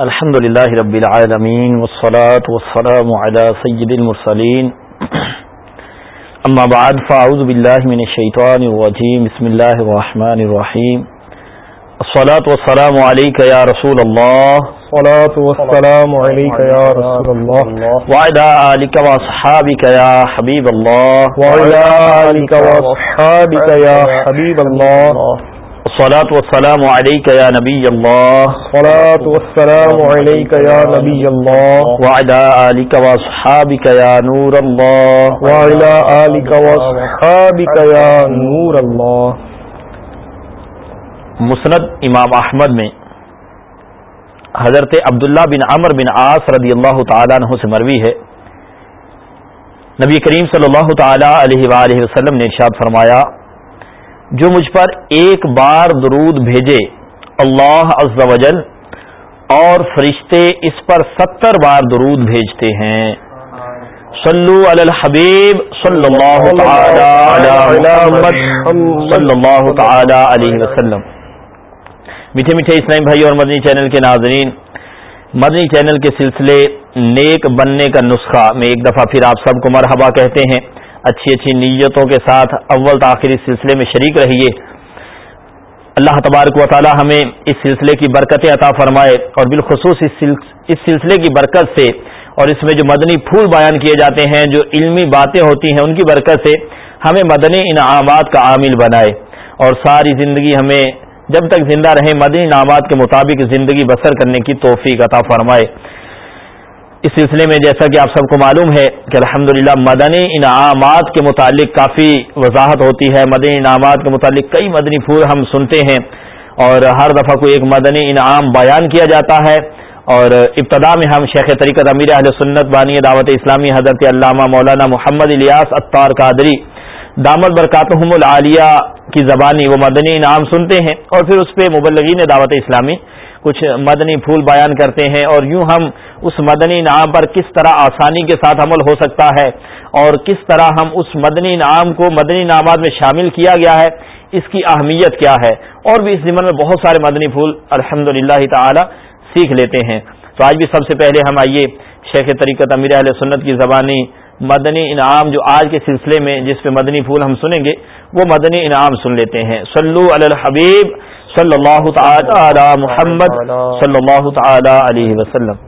الحمد لله رب العالمين والصلاة والسلام على سيد المرسلين. أما بعد فأعوذ بالله من الشيطان الرجيم. بسم الله الرحمن الرحيم. الصلاة والسلام عليك يا رسول الله. الصلاة والسلام عليك يا رسول الله. وعلى آلك وأصحابك يا حبيب الله. وعلى آلك وأصحابك يا حبيب الله. الصلاة والسلام عليك يا نبي الله. الصلاة والسلام عليك يا نبي الله. وعلى آلك وأصحابك يا نور الله. وعلى آلك وأصحابك يا نور الله. مسند امام احمد میں حضرت عبداللہ بن عمر بن عاص رضی اللہ تعالیٰ عنہ سے مروی ہے. نبی کریم صلی اللہ تعالی علیہ وآلہ وسلم نے ارشاد فرمایا جو مجھ پر ایک بار درود بھیجے اللہ عز و جل، اور فرشتے اس پر ستر بار درود بھیجتے ہیں۔ صلو علی الحبیب صلی اللہ تعالی علی محمد صلی اللہ تعالی علیہ وسلم۔ میٹھے میٹھے اسلام بھائی اور مدنی چینل کے ناظرین، مدنی چینل کے سلسلے نیک بننے کا نسخہ میں ایک دفعہ پھر آپ سب کو مرحبا کہتے ہیں۔ اچھی اچھی نیتوں کے ساتھ اول تاخیر اس سلسلے میں شریک رہیے۔ اللہ تبارک و تعالی ہمیں اس سلسلے کی برکت عطا فرمائے اور بالخصوص اس سلسلے کی برکت سے اور اس میں جو مدنی پھول بیان کیے جاتے ہیں، جو علمی باتیں ہوتی ہیں، ان کی برکت سے ہمیں مدنی انعامات کا عامل بنائے۔ اور ساری زندگی ہمیں جب تک زندہ رہیں، مدنی انعامات کے مطابق زندگی بسر کرنے کی توفیق عطا فرمائے۔ اس سلسلے میں جیسا کہ آپ سب کو معلوم ہے کہ الحمدللہ مدنی انعامات کے متعلق کافی وضاحت ہوتی ہے۔ مدنی انعامات کے متعلق کئی مدنی پھول ہم سنتے ہیں اور ہر دفعہ کو ایک مدنی انعام بیان کیا جاتا ہے۔ اور ابتدا میں ہم شیخ طریقت امیر اہل سنت بانی دعوت اسلامی حضرت علامہ مولانا محمد الیاس اطار قادری دامت برکاتہم العالیہ کی زبانی وہ مدنی انعام سنتے ہیں اور پھر اس پہ مبلغین دعوت اسلامی کچھ مدنی پھول بیان کرتے ہیں اور یوں ہم اس مدنی نام پر کس طرح آسانی کے ساتھ عمل ہو سکتا ہے اور کس طرح ہم اس مدنی نام کو مدنی نامات میں شامل کیا گیا ہے، اس کی اہمیت کیا ہے؟ اور بھی اس ضمن میں بہت سارے مدنی پھول الحمد تعالی سیکھ لیتے ہیں۔ تو آج بھی سب سے پہلے ہم آئیے شیخ طریقت امیر علیہ سنت کی زبانی مدنی انعام جو آج کے سلسلے میں جس پہ مدنی پھول ہم سنیں گے، وہ مدنی انعام سن لیتے ہیں۔ سلو الحبیب صلی اللہ تعالی محمد صلی اللہ تعالی علیہ وسلم.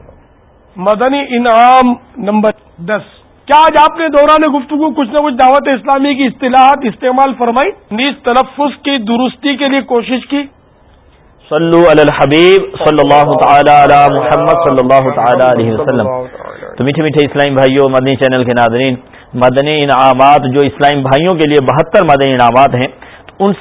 مدنی انعام نمبر دس. کیا آج آپ نے دوران گفتگو کچھ نہ کچھ دعوت اسلامی کی اصطلاحات استعمال فرمائی؟ نیز تلفظ کی درستی کے لیے کوشش کی. صلو علی الحبیب صلی اللہ تعالی علی محمد صلی اللہ تعالی علیہ وسلم. تو میٹھے میٹھے اسلام بھائیوں مدنی چینل کے ناظرین مدنی انعامات جو اسلام بھائیوں کے لیے بہتر مدنی انعامات ہیں ان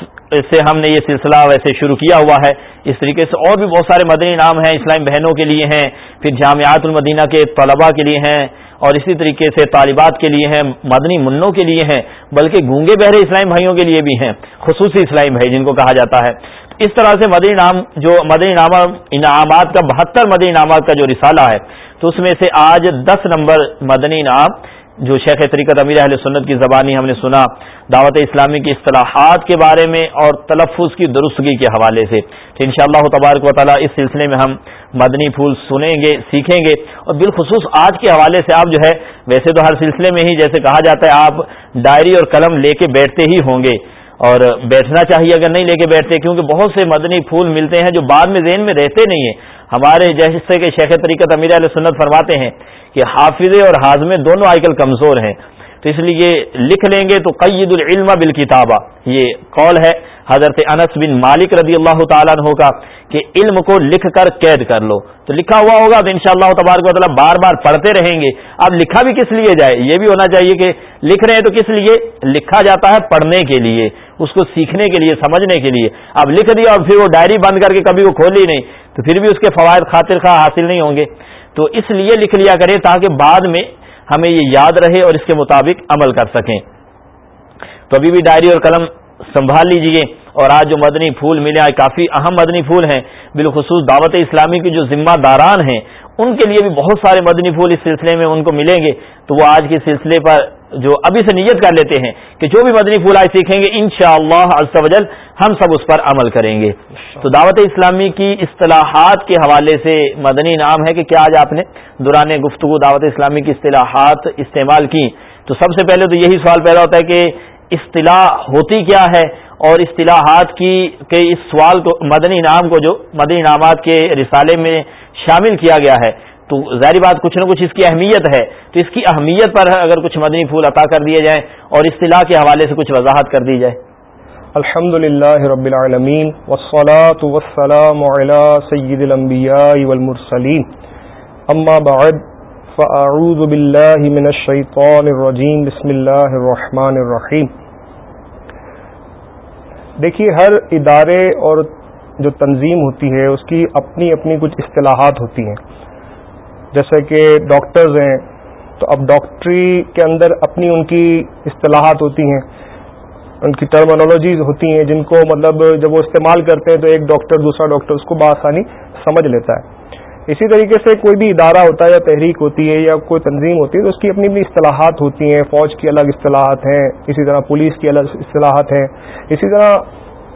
سے ہم نے یہ سلسلہ ویسے شروع کیا ہوا ہے۔ اس طریقے سے اور بھی بہت سارے مدنی نام ہیں اسلامی بہنوں کے لیے ہیں، پھر جامعات المدینہ کے طلباء کے لیے ہیں اور اسی طریقے سے طالبات کے لیے ہیں، مدنی منوں کے لیے ہیں، بلکہ گونگے بہرے اسلامی بھائیوں کے لیے بھی ہیں، خصوصی اسلامی بھائی جن کو کہا جاتا ہے۔ اس طرح سے مدنی نام جو مدنی نام انعامات کا بہتر مدنی انعامات کا جو رسالہ ہے، تو اس میں سے آج دس نمبر مدنی نام جو شیخ طریقت امیر اہل سنت کی زبانی ہم نے سنا، دعوت اسلامی کی اصطلاحات کے بارے میں اور تلفظ کی درستگی کے حوالے سے۔ تو ان شاء اللہ تبارک و تعالیٰ اس سلسلے میں ہم مدنی پھول سنیں گے، سیکھیں گے۔ اور بالخصوص آج کے حوالے سے آپ جو ہے، ویسے تو ہر سلسلے میں ہی جیسے کہا جاتا ہے، آپ ڈائری اور قلم لے کے بیٹھتے ہی ہوں گے۔ اور بیٹھنا چاہیے اگر نہیں لے کے بیٹھتے، کیونکہ بہت سے مدنی پھول ملتے ہیں جو بعد میں ذہن میں رہتے نہیں ہیں۔ ہمارے جیسے کہ شیخ طریقت امیر علیہ سنت فرماتے ہیں کہ حافظ اور حاضمے دونوں آج کل کمزور ہیں۔ تو اس لیے لکھ لیں گے تو قید العلم بالکتابہ۔ یہ قول ہے حضرت انس بن مالک رضی اللہ تعالیٰ عنہ کا کہ علم کو لکھ کر قید کر لو۔ تو لکھا ہوا ہوگا تو انشاءاللہ شاء اللہ تبارک و تعالیٰ بار بار پڑھتے رہیں گے۔ اب لکھا بھی کس لیے جائے؟ یہ بھی ہونا چاہیے کہ لکھ رہے ہیں تو کس لیے؟ لکھا جاتا ہے پڑھنے کے لیے، اس کو سیکھنے کے لیے، سمجھنے کے لیے۔ اب لکھ دیا اور پھر وہ ڈائری بند کر کے کبھی وہ کھولی نہیں، تو پھر بھی اس کے فوائد خاطر خواہ حاصل نہیں ہوں گے۔ تو اس لیے لکھ لیا کریں تاکہ بعد میں ہمیں یہ یاد رہے اور اس کے مطابق عمل کر سکیں۔ تو ابھی بھی ڈائری اور قلم سنبھال لیجیے اور آج جو مدنی پھول ملے آج کافی اہم مدنی پھول ہیں، بالخصوص دعوت اسلامی کی جو ذمہ داران ہیں، ان کے لیے بھی بہت سارے مدنی پھول اس سلسلے میں ان کو ملیں گے۔ تو وہ آج کے سلسلے پر جو ابھی سے نیت کر لیتے ہیں کہ جو بھی مدنی پھول آج سیکھیں گے ان شاء اللہ ہم سب اس پر عمل کریں گے۔ تو دعوت اسلامی کی اصطلاحات کے حوالے سے مدنی نام ہے کہ کیا آج آپ نے دوران گفتگو دعوت اسلامی کی اصطلاحات استعمال کی۔ تو سب سے پہلے تو یہی سوال پیدا ہوتا ہے کہ اصطلاح ہوتی کیا ہے اور اصطلاحات کی کہ اس سوال کو مدنی نام کو جو مدنی انعامات کے رسالے میں شامل کیا گیا ہے۔ تو ظاہری بات کچھ نہ کچھ اس کی اہمیت ہے۔ تو اس کی اہمیت پر اگر کچھ مدنی پھول عطا کر دیے جائیں اور اصطلاح کے حوالے سے کچھ وضاحت کر دی جائے۔ الحمد للہ رب العالمین والصلاة والسلام على سید الانبیاء والمرسلین. اما بعد، فاعوذ باللہ من الشیطان الرجیم، بسم اللہ الرحمن الرحیم. دیکھیے، ہر ادارے اور جو تنظیم ہوتی ہے، اس کی اپنی اپنی کچھ اصطلاحات ہوتی ہیں. جیسے کہ ڈاکٹرز ہیں، تو اب ڈاکٹری کے اندر اپنی ان کی اصطلاحات ہوتی ہیں. ان کی ٹرمنالوجیز ہوتی ہیں جن کو مطلب جب وہ استعمال کرتے ہیں تو ایک ڈاکٹر دوسرا ڈاکٹر اس کو بآسانی سمجھ لیتا ہے۔ اسی طریقے سے کوئی بھی ادارہ ہوتا ہے یا تحریک ہوتی ہے یا کوئی تنظیم ہوتی ہے تو اس کی اپنی اپنی اصطلاحات ہوتی ہیں، فوج کی الگ اصطلاحات ہیں، اسی طرح پولیس کی الگ اصطلاحات ہیں۔ اسی طرح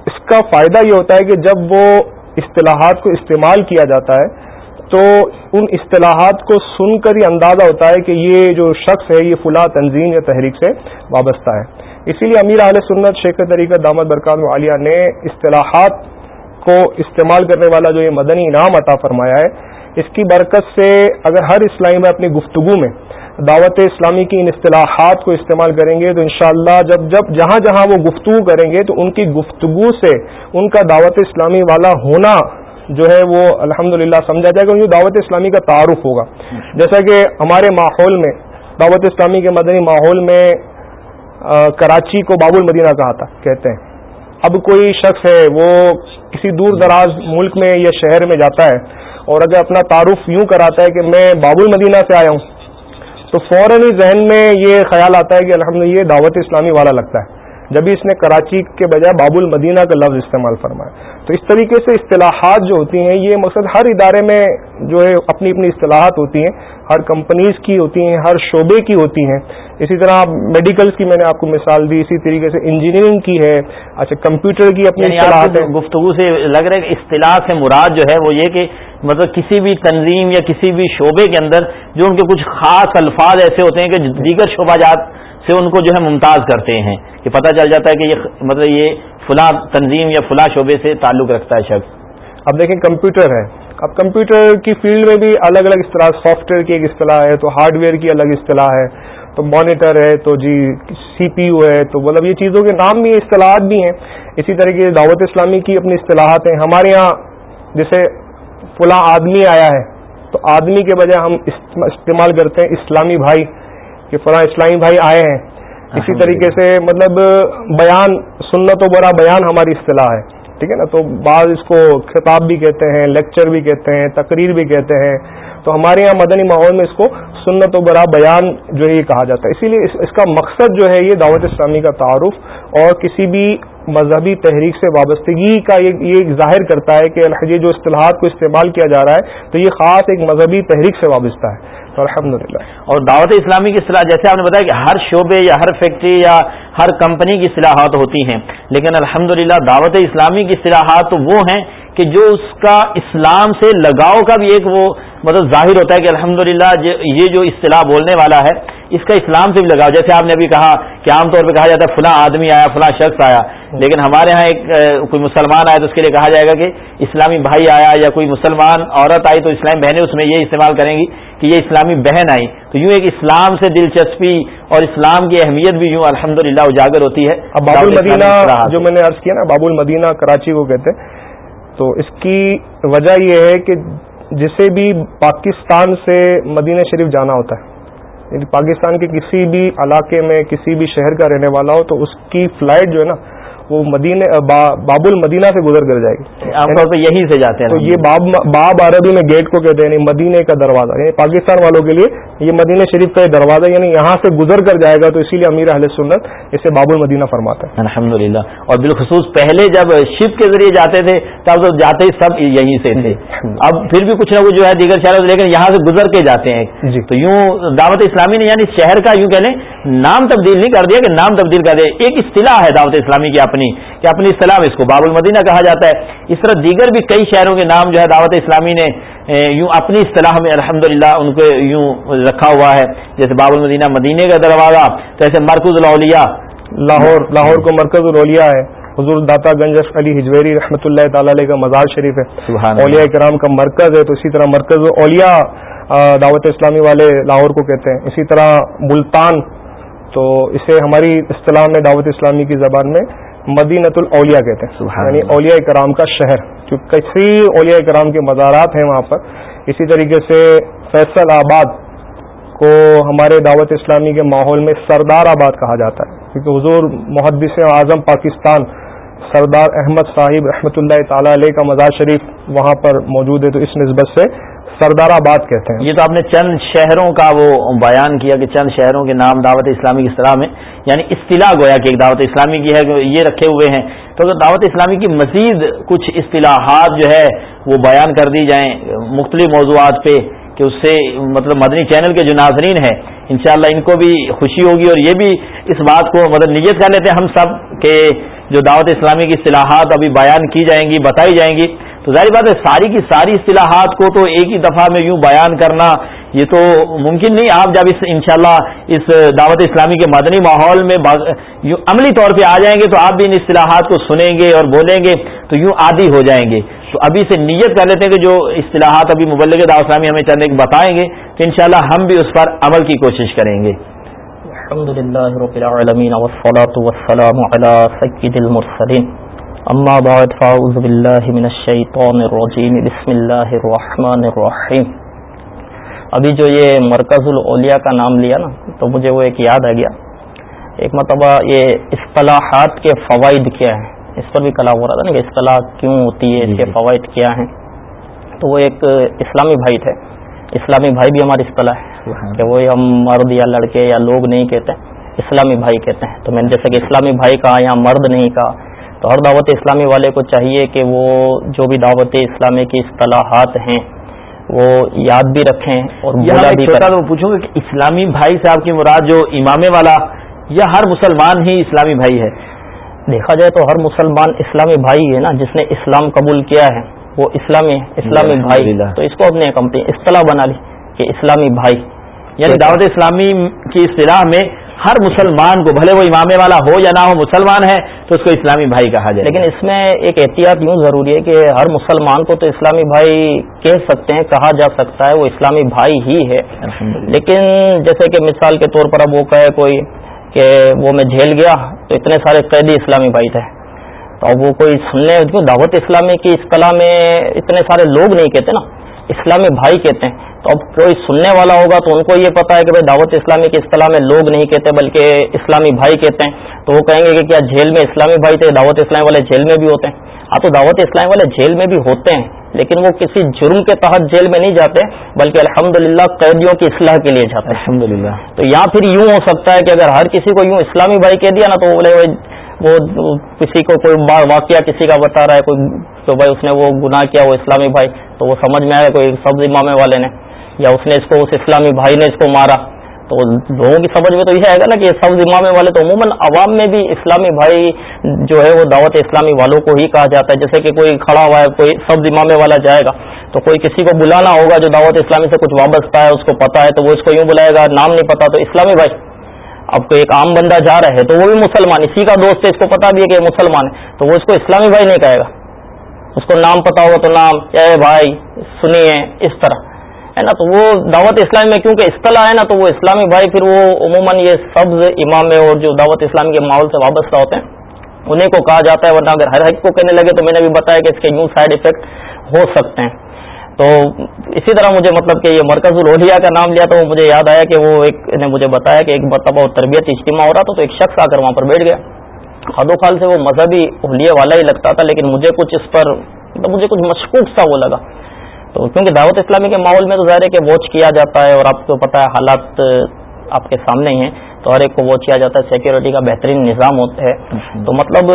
اس کا فائدہ یہ ہوتا ہے کہ جب وہ اصطلاحات کو استعمال کیا جاتا ہے تو ان اصطلاحات کو سن کر ہی اندازہ ہوتا ہے کہ یہ جو شخص ہے، یہ فلاں تنظیم یا تحریک سے وابستہ ہے۔ اسی لیے امیر علیہ سنت شیخ طریقہ دامد برکان عالیہ نے اصطلاحات کو استعمال کرنے والا جو یہ مدنی انعام عطا فرمایا ہے، اس کی برکت سے اگر ہر اسلامی میں اپنی گفتگو میں دعوت اسلامی کی ان اصطلاحات کو استعمال کریں گے، تو انشاءاللہ جب جب جہاں جہاں وہ گفتگو کریں گے، تو ان کی گفتگو سے ان کا دعوت اسلامی والا ہونا جو ہے وہ الحمد للہ سمجھا جائے گا کیونکہ دعوت اسلامی کا تعارف ہوگا۔ جیسا کہ ہمارے ماحول میں، دعوت اسلامی کے مدنی ماحول میں کراچی کو باب المدینہ کہا تھا، کہتے ہیں۔ اب کوئی شخص ہے، وہ کسی دور دراز ملک میں یا شہر میں جاتا ہے اور اگر اپنا تعارف یوں کراتا ہے کہ میں باب المدینہ سے آیا ہوں، تو فوراً ہی ذہن میں یہ خیال آتا ہے کہ الحمد یہ دعوت اسلامی والا لگتا ہے۔ جبھی اس نے کراچی کے بجائے باب المدینہ کا لفظ استعمال فرمایا۔ تو اس طریقے سے اصطلاحات جو ہوتی ہیں یہ مقصد ہر ادارے میں جو ہے اپنی اپنی اصطلاحات ہوتی ہیں ہر کمپنیز کی ہوتی ہیں ہر شعبے کی ہوتی ہیں۔ اسی طرح میڈیکلز کی میں نے آپ کو مثال دی اسی طریقے سے انجینئرنگ کی ہے۔ اچھا کمپیوٹر کی اپنی یعنی اصطلاحات گفتگو سے لگ رہا ہے کہ اصطلاح سے مراد جو ہے وہ یہ کہ مطلب کسی بھی تنظیم یا کسی بھی شعبے کے اندر جو ان کے کچھ خاص الفاظ ایسے ہوتے ہیں کہ دیگر شعبہ جات سے ان کو جو ہے ممتاز کرتے ہیں کہ پتہ چل جاتا ہے کہ یہ مطلب یہ فلاں تنظیم یا فلاں شعبے سے تعلق رکھتا ہے شخص۔ اب دیکھیں کمپیوٹر ہے۔ اب کمپیوٹر کی فیلڈ میں بھی الگ الگ اصطلاح سافٹ ویئر کی ایک اصطلاح ہے، تو ہارڈ ویئر کی الگ اصطلاح ہے، تو مانیٹر ہے، تو جی سی پی یو ہے، تو مطلب یہ چیزوں کے نام بھی اصطلاحات بھی ہیں۔ اسی طرح کی دعوت اسلامی کی اپنی اصطلاحات ہیں۔ ہمارے یہاں جیسے فلاں آدمی آیا ہے، تو آدمی کے بجائے ہم استعمال کرتے ہیں اسلامی بھائی۔ کہ فلاں اسلامی بھائی آئے ہیں۔ اسی طریقے سے مطلب بیان سنت و برا بیان ہماری اصطلاح ہے۔ ٹھیک ہے نا؟ تو بعض اس کو خطاب بھی کہتے ہیں لیکچر بھی کہتے ہیں تقریر بھی کہتے ہیں۔ تو ہمارے یہاں مدنی ماحول میں اس کو سنت و برا بیان جو ہے یہ کہا جاتا ہے۔ اسی لیے اس کا مقصد جو ہے یہ دعوت اسلامی کا تعارف اور کسی بھی مذہبی تحریک سے وابستگی کا یہ ظاہر کرتا ہے کہ یہ جو اصطلاحات کو استعمال کیا جا رہا ہے تو یہ خاص ایک مذہبی تحریک سے وابستہ ہے۔ الحمد للہ اور دعوت اسلامی کی اصطلاح جیسے آپ نے بتایا کہ ہر شعبے یا ہر فیکٹری یا ہر کمپنی کی اصلاحات ہوتی ہیں، لیکن الحمد دعوت اسلامی کی صلاحات وہ ہیں کہ جو اس کا اسلام سے لگاؤ کا بھی ایک وہ مطلب ظاہر ہوتا ہے کہ الحمد یہ جو اصطلاح بولنے والا ہے اس کا اسلام سے بھی لگاؤ۔ جیسے آپ نے ابھی کہا کہ عام طور پہ کہا جاتا ہے فلاں آدمی آیا فلاں شخص آیا لیکن ہمارے ہاں ایک کوئی مسلمان آیا تو اس کے لیے کہا جائے گا کہ اسلامی بھائی آیا یا کوئی مسلمان عورت آئی تو اسلامی بہنیں اس میں یہ استعمال کریں گی کہ یہ اسلامی بہن آئی تو یوں ایک اسلام سے دلچسپی اور اسلام کی اہمیت بھی یوں الحمد اجاگر ہوتی ہے۔ اب باب المدینہ جو میں نے عرض کیا نا باب المدینہ کراچی کو کہتے ہیں تو اس کی وجہ یہ ہے کہ جسے بھی پاکستان سے مدینہ شریف جانا ہوتا ہے یعنی پاکستان کے کسی بھی علاقے میں کسی بھی شہر کا رہنے والا ہو تو اس کی فلائٹ جو ہے نا وہ مدینہ باب المدینہ سے گزر کر جائے گی۔ عام طور پہ یہی سے جاتے ہیں تو یہ باب باب عربی میں گیٹ کو کہتے ہیں یعنی مدینہ کا دروازہ۔ یعنی پاکستان والوں کے لیے یہ مدینہ شریف کا دروازہ یعنی یہاں سے گزر کر جائے گا تو اسی لیے امیر اہل سنت اسے باب المدینہ فرماتا ہے الحمد للہ اور بالخصوص پہلے جب شپ کے ذریعے جاتے تھے تب تو جاتے ہی سب یہیں سے تھے۔ اب پھر بھی کچھ نہ کچھ جو ہے دیگر شہر لیکن یہاں سے گزر کے جاتے ہیں۔ جی۔ تو یوں دعوت اسلامی نے یعنی شہر کا یوں کہہ لیں نام تبدیل نہیں کر دیا کہ نام تبدیل کر دیا ایک اصطلاح ہے دعوت اسلامی کی اپنی کہ اپنی اصطلاح اس کو باب المدینہ کہا جاتا ہے۔ اس طرح دیگر بھی کئی شہروں کے نام جو ہے دعوت اسلامی نے یوں اپنی اصطلاح میں الحمد ان کو یوں رکھا ہوا ہے جیسے باب المدینہ مدینے کا دروازہ تو ایسے مرکز الاولیاء لاہور لاہور کو مرکز الاولیاء ہے۔ حضور داتا گنج علی ہجویری رحمۃ اللہ تعالی علیہ کا مزار شریف ہے۔ اولیاء کرام کا مرکز ہے تو اسی طرح مرکز اولیاء دعوت اسلامی والے لاہور کو کہتے ہیں۔ اسی طرح ملتان تو اسے ہماری اصطلاح میں دعوت اسلامی کی زبان میں مدینت الاولیاء کہتے ہیں۔ یعنی اولیاء کرام کا شہر۔ کیونکہ کئی اولیاء کرام کے مزارات ہیں وہاں پر، اسی طریقے سے فیصل آباد کو ہمارے دعوت اسلامی کے ماحول میں سردار آباد کہا جاتا ہے۔ کیونکہ حضور محدث اعظم پاکستان سردار احمد صاحب رحمۃ اللہ تعالی علیہ کا مزار شریف وہاں پر موجود ہے، تو اس نسبت سے سردار آباد کہتے ہیں۔ یہ تو آپ نے چند شہروں کا وہ بیان کیا کہ چند شہروں کے نام دعوت اسلامی کی اصطلاح میں یعنی اصطلاح گویا کہ ایک دعوت اسلامی کی ہے کہ یہ رکھے ہوئے ہیں۔ تو اگر دعوت اسلامی کی مزید کچھ اصطلاحات جو ہے وہ بیان کر دی جائیں مختلف موضوعات پہ کہ اس سے مطلب مدنی چینل کے جو ناظرین ہیں، انشاءاللہ ان کو بھی خوشی ہوگی اور یہ بھی اس بات کو مطلب نیت کر لیتے ہیں ہم سب کہ جو دعوت اسلامی کی اصطلاحات ابھی بیان کی جائیں گی، بتائی جائیں گی۔ تو ظاہر بات ہے، ساری کی ساری اصطلاحات کو تو ایک ہی دفعہ میں یوں بیان کرنا یہ تو ممکن نہیں۔ آپ جب اس انشاءاللہ اس دعوت اسلامی کے مدنی ماحول میں یوں عملی طور پہ آ جائیں گے تو آپ بھی ان اصطلاحات کو سنیں گے اور بولیں گے تو یوں عادی ہو جائیں گے۔ تو ابھی سے نیت کر لیتے ہیں کہ جو اصطلاحات ابھی مبلغ دعوت اسلامی ہمیں چند ایک بتائیں گے تو انشاءاللہ ہم بھی اس پر عمل کی کوشش کریں گے۔ الحمد رب العالمین والسلام علی سید المرسلین۔ اما بعد فاعوذ باللہ من الشیطان الرجیم بسم اللہ الرحمن الرحیم ابھی جو یہ مرکز الاولیاء کا نام لیا نا تو مجھے وہ ایک یاد آ گیا۔ ایک مرتبہ یہ اصطلاحات کے فوائد کیا ہیں؟ اس پر بھی کلام ہو رہا تھا نا کہ اصطلاح کیوں ہوتی ہے اس کے فوائد کیا ہیں؟ تو وہ ایک اسلامی بھائی تھے۔ اسلامی بھائی بھی ہماری اصطلاح ہے کہ وہ ہم مرد یا لڑکے یا لوگ نہیں کہتے اسلامی بھائی کہتے ہیں۔ تو میں نے جیسے کہ اسلامی بھائی کہا یا مرد نہیں کہا تو ہر دعوت اسلامی والے کو چاہیے کہ وہ جو بھی دعوت اسلامی کی اصطلاحات ہیں وہ یاد بھی رکھیں اور بھی پوچھوں گا کہ اسلامی بھائی آپ کی مراد جو امام والا یا ہر مسلمان ہی اسلامی بھائی ہے؟ دیکھا جائے تو ہر مسلمان اسلامی بھائی ہے نا جس نے اسلام قبول کیا ہے وہ اسلامی اسلامی بھائی۔ تو اس کو اپنے کمپنی اصطلاح بنا لی کہ اسلامی بھائی۔ یعنی دعوت اسلامی کی اصطلاح میں ہر مسلمان کو بھلے وہ امام والا ہو یا نہ ہو مسلمان ہے تو اس کو اسلامی بھائی کہا جائے لیکن اس میں ایک احتیاط یوں ضروری ہے کہ ہر مسلمان کو تو اسلامی بھائی کہہ سکتے ہیں کہا جا سکتا ہے وہ اسلامی بھائی ہی ہے۔ لیکن جیسے کہ مثال کے طور پر اب وہ کہے کوئی کہ وہ میں جھیل گیا تو اتنے سارے قیدی اسلامی بھائی تھے۔ تو اب وہ کوئی سننے دعوت اسلامی کی اس کلا میں اتنے سارے لوگ نہیں کہتے نا۔ اسلامی بھائی کہتے ہیں۔ تو اب کوئی سننے والا ہوگا تو ان کو یہ پتا ہے کہ بھائی دعوت اسلامی کی اصطلاح میں لوگ نہیں کہتے بلکہ اسلامی بھائی کہتے ہیں۔ تو وہ کہیں گے کہ کیا جیل میں اسلامی بھائی تھے؟ دعوت اسلامی والے جیل میں بھی ہوتے ہیں۔ ہاں تو دعوت اسلامی والے جیل میں بھی ہوتے ہیں لیکن وہ کسی جرم کے تحت جیل میں نہیں جاتے بلکہ الحمد قیدیوں کی اصلاح کے لیے جاتے ہیں۔ الحمد تو یہاں پھر یوں ہو سکتا ہے کہ اگر ہر کسی کو یوں اسلامی بھائی کہہ دیا نا تو بولے وہ کسی کو کوئی واقعہ کسی کا بتا رہا ہے کوئی تو بھائی اس نے وہ گناہ کیا وہ اسلامی بھائی تو وہ سمجھ میں آیا کوئی سبز امامے والے نے۔ یا اس نے اس کو اس اسلامی بھائی نے اس کو مارا تو لوگوں کی سمجھ میں تو یہ آئے گا نا کہ سبز امامے والے تو عموماً عوام میں بھی اسلامی بھائی جو ہے وہ دعوت اسلامی والوں کو ہی کہا جاتا ہے، جیسے کہ کوئی کھڑا ہوا ہے، کوئی سبز امامے والا جائے گا، تو کوئی کسی کو بلانا ہوگا جو دعوت اسلامی سے کچھ وابستہ ہے، اس کو پتا ہے، تو وہ اس کو یوں بلائے گا، نام نہیں پتا تو اسلامی بھائی، اب کوئی ایک عام بندہ جا رہا ہے تو وہ بھی مسلمان، اسی کا دوست ہے، اس کو پتا بھی ہے کہ مسلمان ہے، تو وہ اس کو اسلامی بھائی نہیں کہے گا، اس کو نام پتا ہوگا تو نام، اے بھائی، سنیے، اس طرح۔ ہے نا، تو وہ دعوت اسلامی میں کیونکہ اصطلاح ہے نا، تو وہ اسلامی بھائی پھر وہ عموماً یہ سبز امام اور جو دعوت اسلامی کے ماحول سے وابستہ ہوتے ہیں، انہیں کو کہا جاتا ہے، ورنہ اگر ہر حق کو کہنے لگے تو میں نے بھی بتایا کہ اس کے یوں سائڈ افیکٹ ہو سکتے ہیں۔ تو اسی طرح مجھے مطلب کہ یہ مرکز الولیا کا نام لیا تو مجھے یاد آیا کہ وہ ایک نے مجھے بتایا کہ ایک مرتبہ تربیت اجتماع ہو رہا تھا تو ایک شخص آ کر وہاں پر بیٹھ گیا۔ خد و خال سے وہ مذہبی اہلیہ والا ہی لگتا تھا، لیکن مجھے کچھ اس پر مطلب مجھے کچھ مشکوک سا وہ لگا۔ تو کیونکہ دعوت اسلامی کے ماحول میں تو ظاہر ہے کہ واچ کیا جاتا ہے اور آپ کو پتا ہے حالات آپ کے سامنے ہی ہیں تو ہر ایک کو واچ کیا جاتا ہے سیکورٹی کا بہترین نظام ہوتا ہے۔ تو مطلب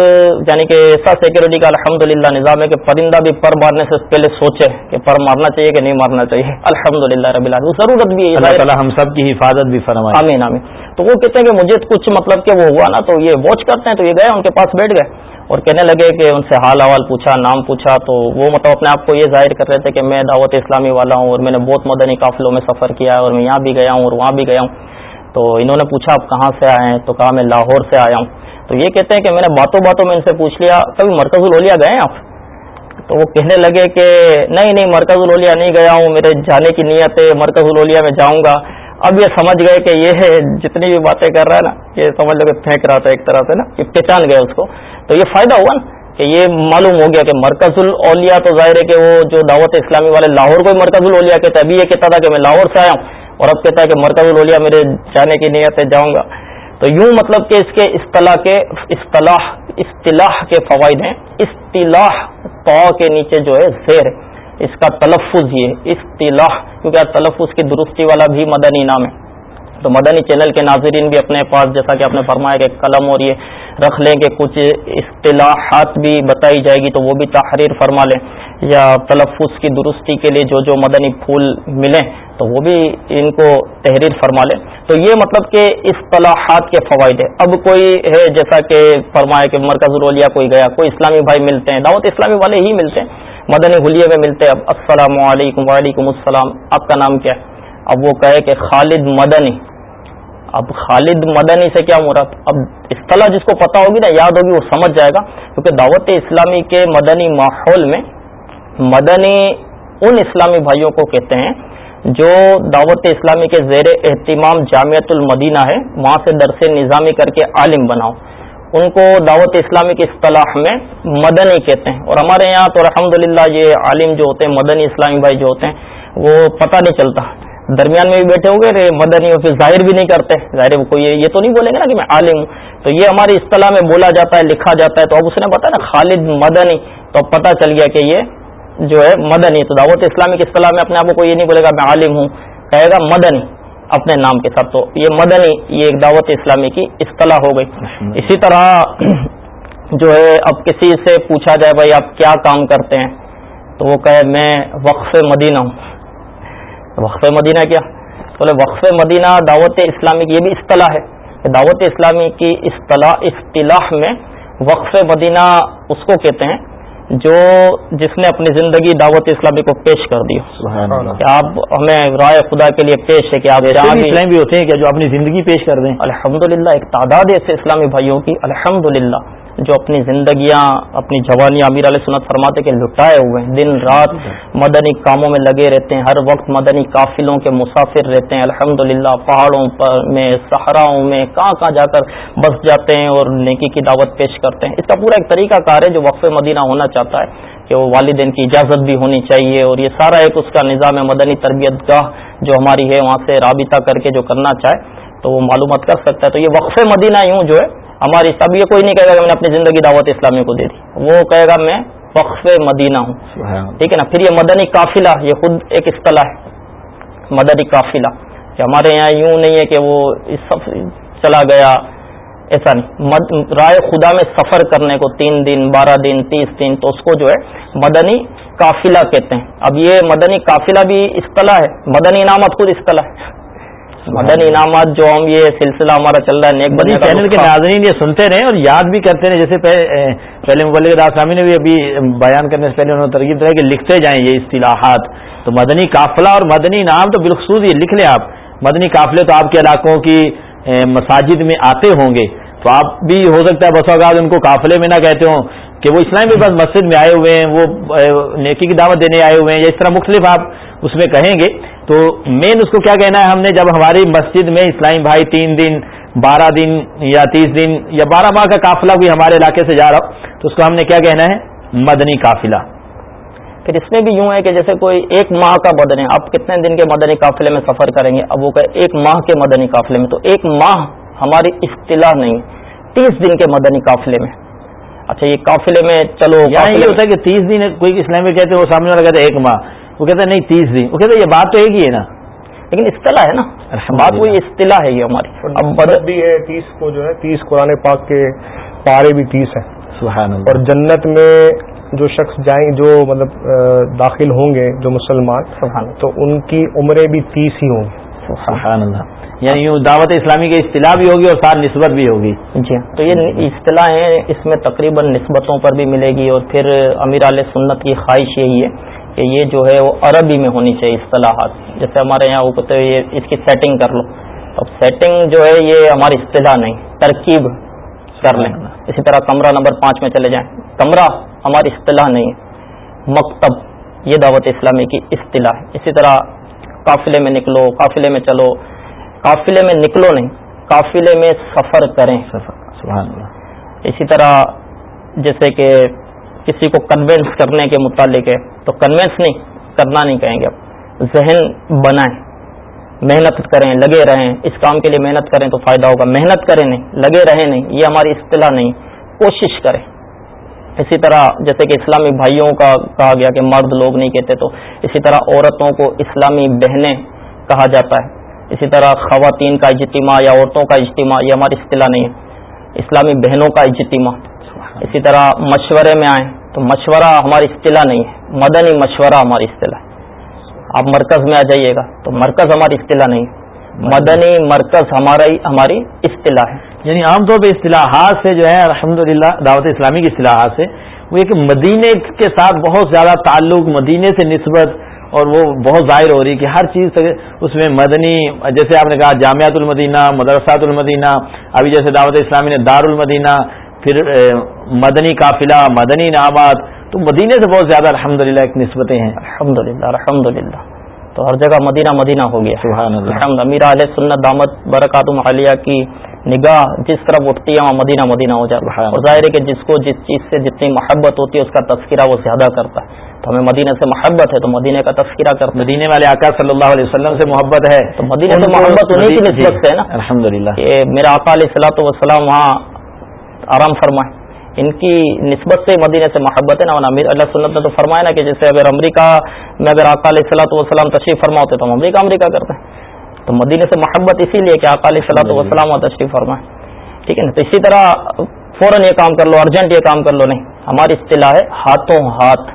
یعنی کہ ایسا سیکورٹی کا الحمد نظام ہے کہ پرندہ بھی پر مارنے سے پہلے سوچے کہ پر مارنا چاہیے کہ نہیں مارنا چاہیے۔ الحمد للہ ربی اللہ ضرورت بھی ہے ہم سب کی حفاظت بھی فرمائے۔ آمین آمین۔ تو وہ کہتے ہیں کہ مجھے کچھ مطلب کہ وہ ہوا نا تو یہ واچ کرتے ہیں تو یہ گئے ان کے پاس بیٹھ گئے۔ اور کہنے لگے کہ ان سے حال حوال پوچھا، نام پوچھا، تو وہ مطلب اپنے آپ کو یہ ظاہر کر رہے تھے کہ میں دعوت اسلامی والا ہوں اور میں نے بہت مدنی قافلوں میں سفر کیا ہے اور میں یہاں بھی گیا ہوں اور وہاں بھی گیا ہوں۔ تو انہوں نے پوچھا، آپ کہاں سے آئے ہیں؟ تو کہا، میں لاہور سے آیا ہوں۔ تو یہ کہتے ہیں کہ میں نے باتوں باتوں میں ان سے پوچھ لیا، کبھی مرکز الولیا گئے ہیں آپ؟ تو وہ کہنے لگے کہ نہیں نہیں، مرکز الولیا نہیں گیا ہوں، میرے جانے کی نیت ہے، مرکز الولیا میں جاؤں گا۔ اب یہ سمجھ گئے کہ یہ ہے جتنی بھی باتیں کر رہا ہے نا، یہ سمجھ لو کہ پھینک رہا تھا ایک طرح سے نا، یہ پہچان گئے اس کو۔ تو یہ فائدہ ہوا نا کہ یہ معلوم ہو گیا کہ مرکز الاولیا تو ظاہر ہے کہ وہ جو دعوت اسلامی والے لاہور کو مرکز الاولیا کہتے ابھی یہ کہتا تھا کہ میں لاہور سے آیا ہوں اور اب کہتا ہے کہ مرکز الاولیا میرے جانے کی نیت ہے، جاؤں گا۔ تو یوں مطلب کہ اس کے اصطلاح کے اصطلاح اصطلاح کے فوائد ہیں۔ اصطلاح تو کے نیچے جو ہے، زیر۔ اس کا تلفظ یہ اصطلاح، کیونکہ تلفظ کی درستی والا بھی مدنی نام ہے۔ تو مدنی چینل کے ناظرین بھی اپنے پاس، جیسا کہ آپ نے فرمایا کہ قلم اور یہ رکھ لیں کہ کچھ اصطلاحات بھی بتائی جائے گی تو وہ بھی تحریر فرما لیں یا تلفظ کی درستی کے لیے جو جو مدنی پھول ملیں تو وہ بھی ان کو تحریر فرما لیں۔ تو یہ مطلب کہ اصطلاحات کے فوائد ہے اب کوئی ہے جیسا کہ فرمایا کہ مرکز الولیا کوئی گیا، کوئی اسلامی بھائی ملتے ہیں، دعوت اسلامی والے ہی ملتے ہیں، مدنی حلیے میں ملتے اب السلام علیکم وعلیکم السلام، آپ کا نام کیا ہے؟ اب وہ کہے کہ خالد مدنی۔ اب خالد مدنی سے کیا مراد؟ اب اصطلاح جس کو پتا ہوگی نا، یاد ہوگی، وہ سمجھ جائے گا، کیونکہ دعوت اسلامی کے مدنی ماحول میں مدنی ان اسلامی بھائیوں کو کہتے ہیں جو دعوت اسلامی کے زیر اہتمام جامعت المدینہ ہے، وہاں سے درس نظامی کر کے عالم بناؤ۔ ان کو دعوت اسلامی کی اصطلاح میں مدنی کہتے ہیں۔ اور ہمارے یہاں تو الحمد یہ عالم جو ہوتے ہیں، مدنی اسلامی بھائی جو ہوتے ہیں، وہ پتہ نہیں چلتا۔ درمیان میں بھی بیٹھے ہوں گے مدنی اور پھر ظاہر بھی نہیں کرتے۔ ظاہر کوئی یہ تو نہیں بولیں گے نا کہ میں عالم ہوں۔ تو یہ ہماری اصطلاح میں بولا جاتا ہے لکھا جاتا ہے۔ تو اب اس نے بتایا نا خالد مدنی۔ تو اب پتہ چل گیا کہ یہ جو ہے مدنی۔ تو دعوت اسلامی کی اصطلاح میں اپنے آپ کو یہ نہیں بولے گا میں عالم ہوں۔ کہے گا مدنی اپنے نام کے ساتھ۔ تو یہ مدنی یہ ایک دعوت اسلامی کی اصطلاح ہو گئی۔ اسی طرح جو ہے اب کسی سے پوچھا جائے بھائی آپ کیا کام کرتے ہیں؟ تو وہ کہے میں وقف مدینہ ہوں۔ وقف مدینہ کیا؟ بولے وقف مدینہ دعوت اسلامی کی یہ بھی اصطلاح ہے دعوت اسلامی کی اصطلاح اصطلاح میں وقف مدینہ اس کو کہتے ہیں جو جس نے اپنی زندگی دعوت اسلامی کو پیش کر دی کہ آپ ہمیں رائے خدا کے لیے پیش ہے کہ آپ جہاں بھی ہوتے ہیں کہ جو اپنی زندگی پیش کر دیں۔ الحمدللہ ایک تعداد ایسے اسلامی بھائیوں کی الحمدللہ۔ جو اپنی زندگیاں، اپنی جوانی امیر علیہ سنت فرماتے کے لٹائے ہوئے ہیں۔ دن، رات مدنی کاموں میں لگے رہتے ہیں۔ ہر وقت مدنی قافلوں کے مسافر رہتے ہیں۔ الحمد پہاڑوں پر میں، صحراؤں میں، کہاں کہاں جا کر بس جاتے ہیں اور نیکی کی دعوت پیش کرتے ہیں۔ اس کا پورا ایک طریقہ کار ہے جو وقف مدینہ ہونا چاہتا ہے کہ وہ والدین کی اجازت بھی ہونی چاہیے اور یہ سارا ایک اس کا نظام مدنی تربیت گاہ جو ہماری ہے، وہاں سے رابطہ کر کے جو کرنا چاہے تو وہ معلومات کر سکتا ہے۔ تو یہ وقف مدینہ یوں جو ہے ہماری سب یہ کوئی نہیں کہے گا کہ میں نے اپنی زندگی دعوت اسلامی کو دے دی۔ وہ کہے گا میں وقف مدینہ ہوں۔ ٹھیک ہے نا؟ پھر یہ مدنی قافلہ یہ خود ایک اصطلاح ہے۔ مدنی قافلہ۔ کہ ہمارے یہاں یوں نہیں ہے کہ وہ اس سب چلا گیا۔ ایسا نہیں۔ رائے خدا میں سفر کرنے کو تین دن بارہ دن تیس دن تو اس کو جو ہے مدنی قافلہ کہتے ہیں۔ اب یہ مدنی قافلہ بھی اصطلاح ہے۔ مدنی انعامت خود اصطلاح ہے۔ مدن انعامات جو ہم یہ سلسلہ ہمارا چل رہا ہے نیک بنی چینل کے ناظرین یہ سنتے رہے اور یاد بھی کرتے رہے جیسے پہلے مبلغ داسامی نے بھی ابھی بیان کرنے سے پہلے انہوں نے ترغیب دیا کہ لکھتے جائیں یہ اصطلاحات۔ تو مدنی قافلہ اور مدنی انعام تو بالخصوص یہ لکھ لیں آپ۔ مدنی قافلے تو آپ کے علاقوں کی مساجد میں آتے ہوں گے۔ تو آپ بھی ہو سکتا ہے بس اوقات ان کو قافلے میں نہ کہتے ہوں کہ وہ اسلام بھی بس مسجد میں آئے ہوئے ہیں وہ نیکی کی دعوت دینے آئے ہوئے ہیں یا اس طرح مختلف آپ اس میں کہیں گے۔ تو مین اس کو کیا کہنا ہے ہم نے جب ہماری مسجد میں اسلامی بھائی تین دن بارہ دن یا تیس دن یا بارہ ماہ کا قافلہ کوئی ہمارے علاقے سے جا رہا ہو تو اس کو ہم نے کیا کہنا ہے؟ مدنی قافلہ۔ پھر اس میں بھی یوں ہے کہ جیسے کوئی ایک ماہ کا ہے آپ کتنے دن کے مدنی قافلے میں سفر کریں گے؟ اب وہ کہ ایک ماہ کے مدنی قافلے میں تو ایک ماہ ہماری اصطلاح نہیں تیس دن کے مدنی قافلے میں۔ اچھا یہ قافلے میں چلو یہ ہوتا ہے کہ تیس دن کوئی اسلام کہتے ہیں وہ سامنے والا کہتے ہیں ایک ماہ۔ وہ کہتے ہیں نہیں تیس دن. وہ کہتے ہیں یہ بات تو ایک ہی ہے نا. لیکن اصطلاح ہے نا۔ بات وہی اصطلاح ہے یہ ہماری۔ اب بدت بھی ہے تیس کو جو ہے تیس قرآن پاک کے پارے بھی تیس ہیں۔ اور جنت میں جو شخص جائیں جو مطلب داخل ہوں گے جو مسلمان تو ان کی عمریں بھی تیس ہی ہوں گی۔ یعنی یوں دعوت اسلامی کی اصطلاح بھی ہوگی اور ساتھ نسبت بھی ہوگی۔ جی ہاں۔ تو یہ اصطلاحیں اس میں تقریباً نسبتوں پر بھی ملے گی اور پھر امیر علیہ سنت کی خواہش یہی ہے۔ کہ یہ جو ہے وہ عربی میں ہونی چاہیے اصطلاحات۔ جیسے ہمارے یہاں وہ کہتے ہیں اس کی سیٹنگ کر لو۔ اب سیٹنگ جو ہے یہ ہماری اصطلاح نہیں ترکیب کر لیں۔ اسی طرح کمرہ نمبر پانچ میں چلے جائیں۔ کمرہ ہماری اصطلاح نہیں ہے مکتب یہ دعوت اسلامی کی اصطلاح ہے۔ اسی طرح قافلے میں نکلو قافلے میں چلو۔ قافلے میں نکلو نہیں قافلے میں سفر کریں۔ سبحان اللہ۔ اسی طرح جیسے کہ کسی کو کنوینس کرنے کے متعلق ہے، تو کنوینس نہیں، کرنا نہیں کہیں گے۔ اب ذہن بنائیں، محنت کریں، لگے رہیں۔ اس کام کے لیے محنت کریں تو فائدہ ہوگا۔ محنت کریں نہیں، لگے رہیں نہیں، یہ ہماری اصطلاح نہیں۔ کوشش کریں۔ اسی طرح جیسے کہ اسلامی بھائیوں کا کہا گیا کہ مرد لوگ نہیں کہتے، تو اسی طرح عورتوں کو اسلامی بہنیں کہا جاتا ہے۔ اسی طرح خواتین کا اجتماع یا عورتوں کا اجتماع، یہ ہماری اصطلاح نہیں ہے۔ اسلامی بہنوں کا اجتماع۔ اسی طرح مشورے میں آئیں تو مشورہ ہماری اصطلاح نہیں ہے، مدنی مشورہ ہماری اصطلاح آپ مرکز میں آ جائیے گا تو مرکز ہماری اصطلاح نہیں ہے۔ مدنی مرکز ہمارا ہماری اصطلاح ہے۔ یعنی عام طور پہ اصطلاحات سے جو ہے الحمد دعوت اسلامی کی اصطلاحات سے، وہ ایک مدینے کے ساتھ بہت زیادہ تعلق، مدینے سے نسبت اور وہ بہت ظاہر ہو رہی ہے کہ ہر چیز اس میں مدنی، جیسے آپ نے کہا جامعات المدینہ مدرسات المدینہ، ابھی جیسے دعوت اسلامی نے دار المدینہ پھر مدنی قافلہ مدنی انعامات تو مدینے سے بہت زیادہ الحمد ایک نسبتیں ہیں۔ الحمد للہ الحمد للہ تو ہر جگہ مدینہ مدینہ ہو گیا۔ سبحان اللہ امیر علیہ سنت دامت برکاتم عالیہ کی نگاہ جس طرف اٹھتی ہے وہاں مدینہ مدینہ ہو جاتا ہے۔ اور ظاہر ہے کہ جس کو جس چیز سے جتنی محبت ہوتی ہے اس کا تذکرہ وہ زیادہ کرتا ہے۔ تو ہمیں مدینہ سے محبت ہے تو مدینہ کا تذکرہ کرتا ہے۔ مدینے والے آقا صلی اللہ علیہ وسلم سے محبت ہے۔ تو مدینہ سے محبت انہیں کی نسبت سے ہے نا؟ الحمد للہ میرا آقا علیہ السلاۃ وسلام وہاں آرام فرمائے۔ ان کی نسبت سے مدینہ سے محبت ہے نا امیر اللہ سنت نے تو فرمایا نا کہ جیسے اگر امریکہ میں اگر آقا علیہ السلاۃ وسلام تشریف فرما ہوتے تو ہم امریکہ امریکہ کرتے ہیں۔ تو مدینہ سے محبت اسی لیے کہ آقا علیہ صلاح وسلام تشریف فرمائے۔ ٹھیک ہے نا؟ تو اسی طرح فوراً یہ کام کر لو، ارجنٹ یہ کام کر لو، نہیں، ہماری اصطلاح ہے ہاتھوں ہاتھ۔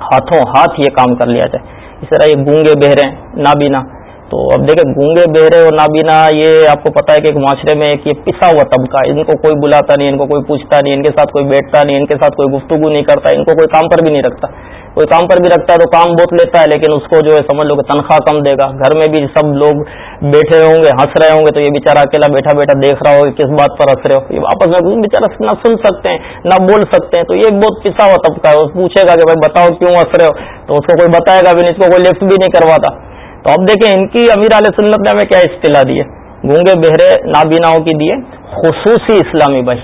ہاتھوں ہاتھ یہ کام کر لیا جائے۔ اس طرح یہ گونگے بہرے نابینا۔ تو اب دیکھیں گونگے بہرے اور نابینا، یہ آپ کو پتا ہے کہ ایک معاشرے میں ایک یہ پسا ہوا طبقہ ان کو کوئی بلاتا نہیں، ان کو کوئی پوچھتا نہیں، ان کے ساتھ کوئی بیٹھتا نہیں، ان کے ساتھ کوئی گفتگو نہیں کرتا، ان کو کوئی کام پر بھی نہیں رکھتا۔ کوئی کام پر بھی رکھتا ہے تو کام بہت لیتا ہے، لیکن اس کو جو ہے سمجھ لو کہ تنخواہ کم دے گا۔ گھر میں بھی سب لوگ بیٹھے ہوں گے، ہنس رہے ہوں گے، تو یہ بےچارا اکیلا بیٹھا بیٹھا دیکھ رہا ہوگا کس بات پر ہنس رہے ہو۔ یہ آپس میں بےچارا نہ سن سکتے ہیں، نہ بول سکتے ہیں۔ تو یہ بہت پسا ہوا طبقہ ہے۔ وہ پوچھے گا کہ بھائی بتاؤ کیوں ہنس رہے ہو؟ تو اس کو کوئی بتائے گا بھی نہیں، اس کو کوئی لفٹ بھی نہیں کرواتا۔ تو اب دیکھیں ان کی امیر علیہ سنت نے ہمیں کیا اصطلاح دی ہے؟ گونگے بہرے نابیناؤں کی دیے خصوصی اسلامی بھائی۔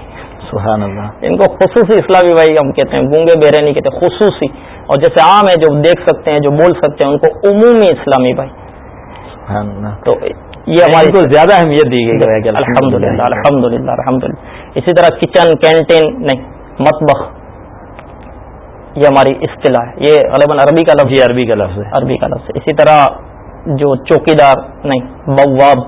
سبحان اللہ ان کو خصوصی اسلامی بھائی ہم کہتے ہیں گونگے بہرے نہیں کہتے خصوصی۔ اور جیسے عام ہے جو دیکھ سکتے ہیں جو بول سکتے ہیں ان کو عمومی اسلامی بھائی۔ تو یہ ہماری کو زیادہ اہمیت دی گئی الحمد للہ الحمد للہ الحمد للہ اسی طرح کچن کینٹین نہیں مطبخ۔ یہ ہماری اصطلاح ہے۔ یہ غالباً عربی کا لفظ عربی کا لفظ ہے۔ عربی کا لفظ اسی طرح جو چوکی دار نہیں، بواب،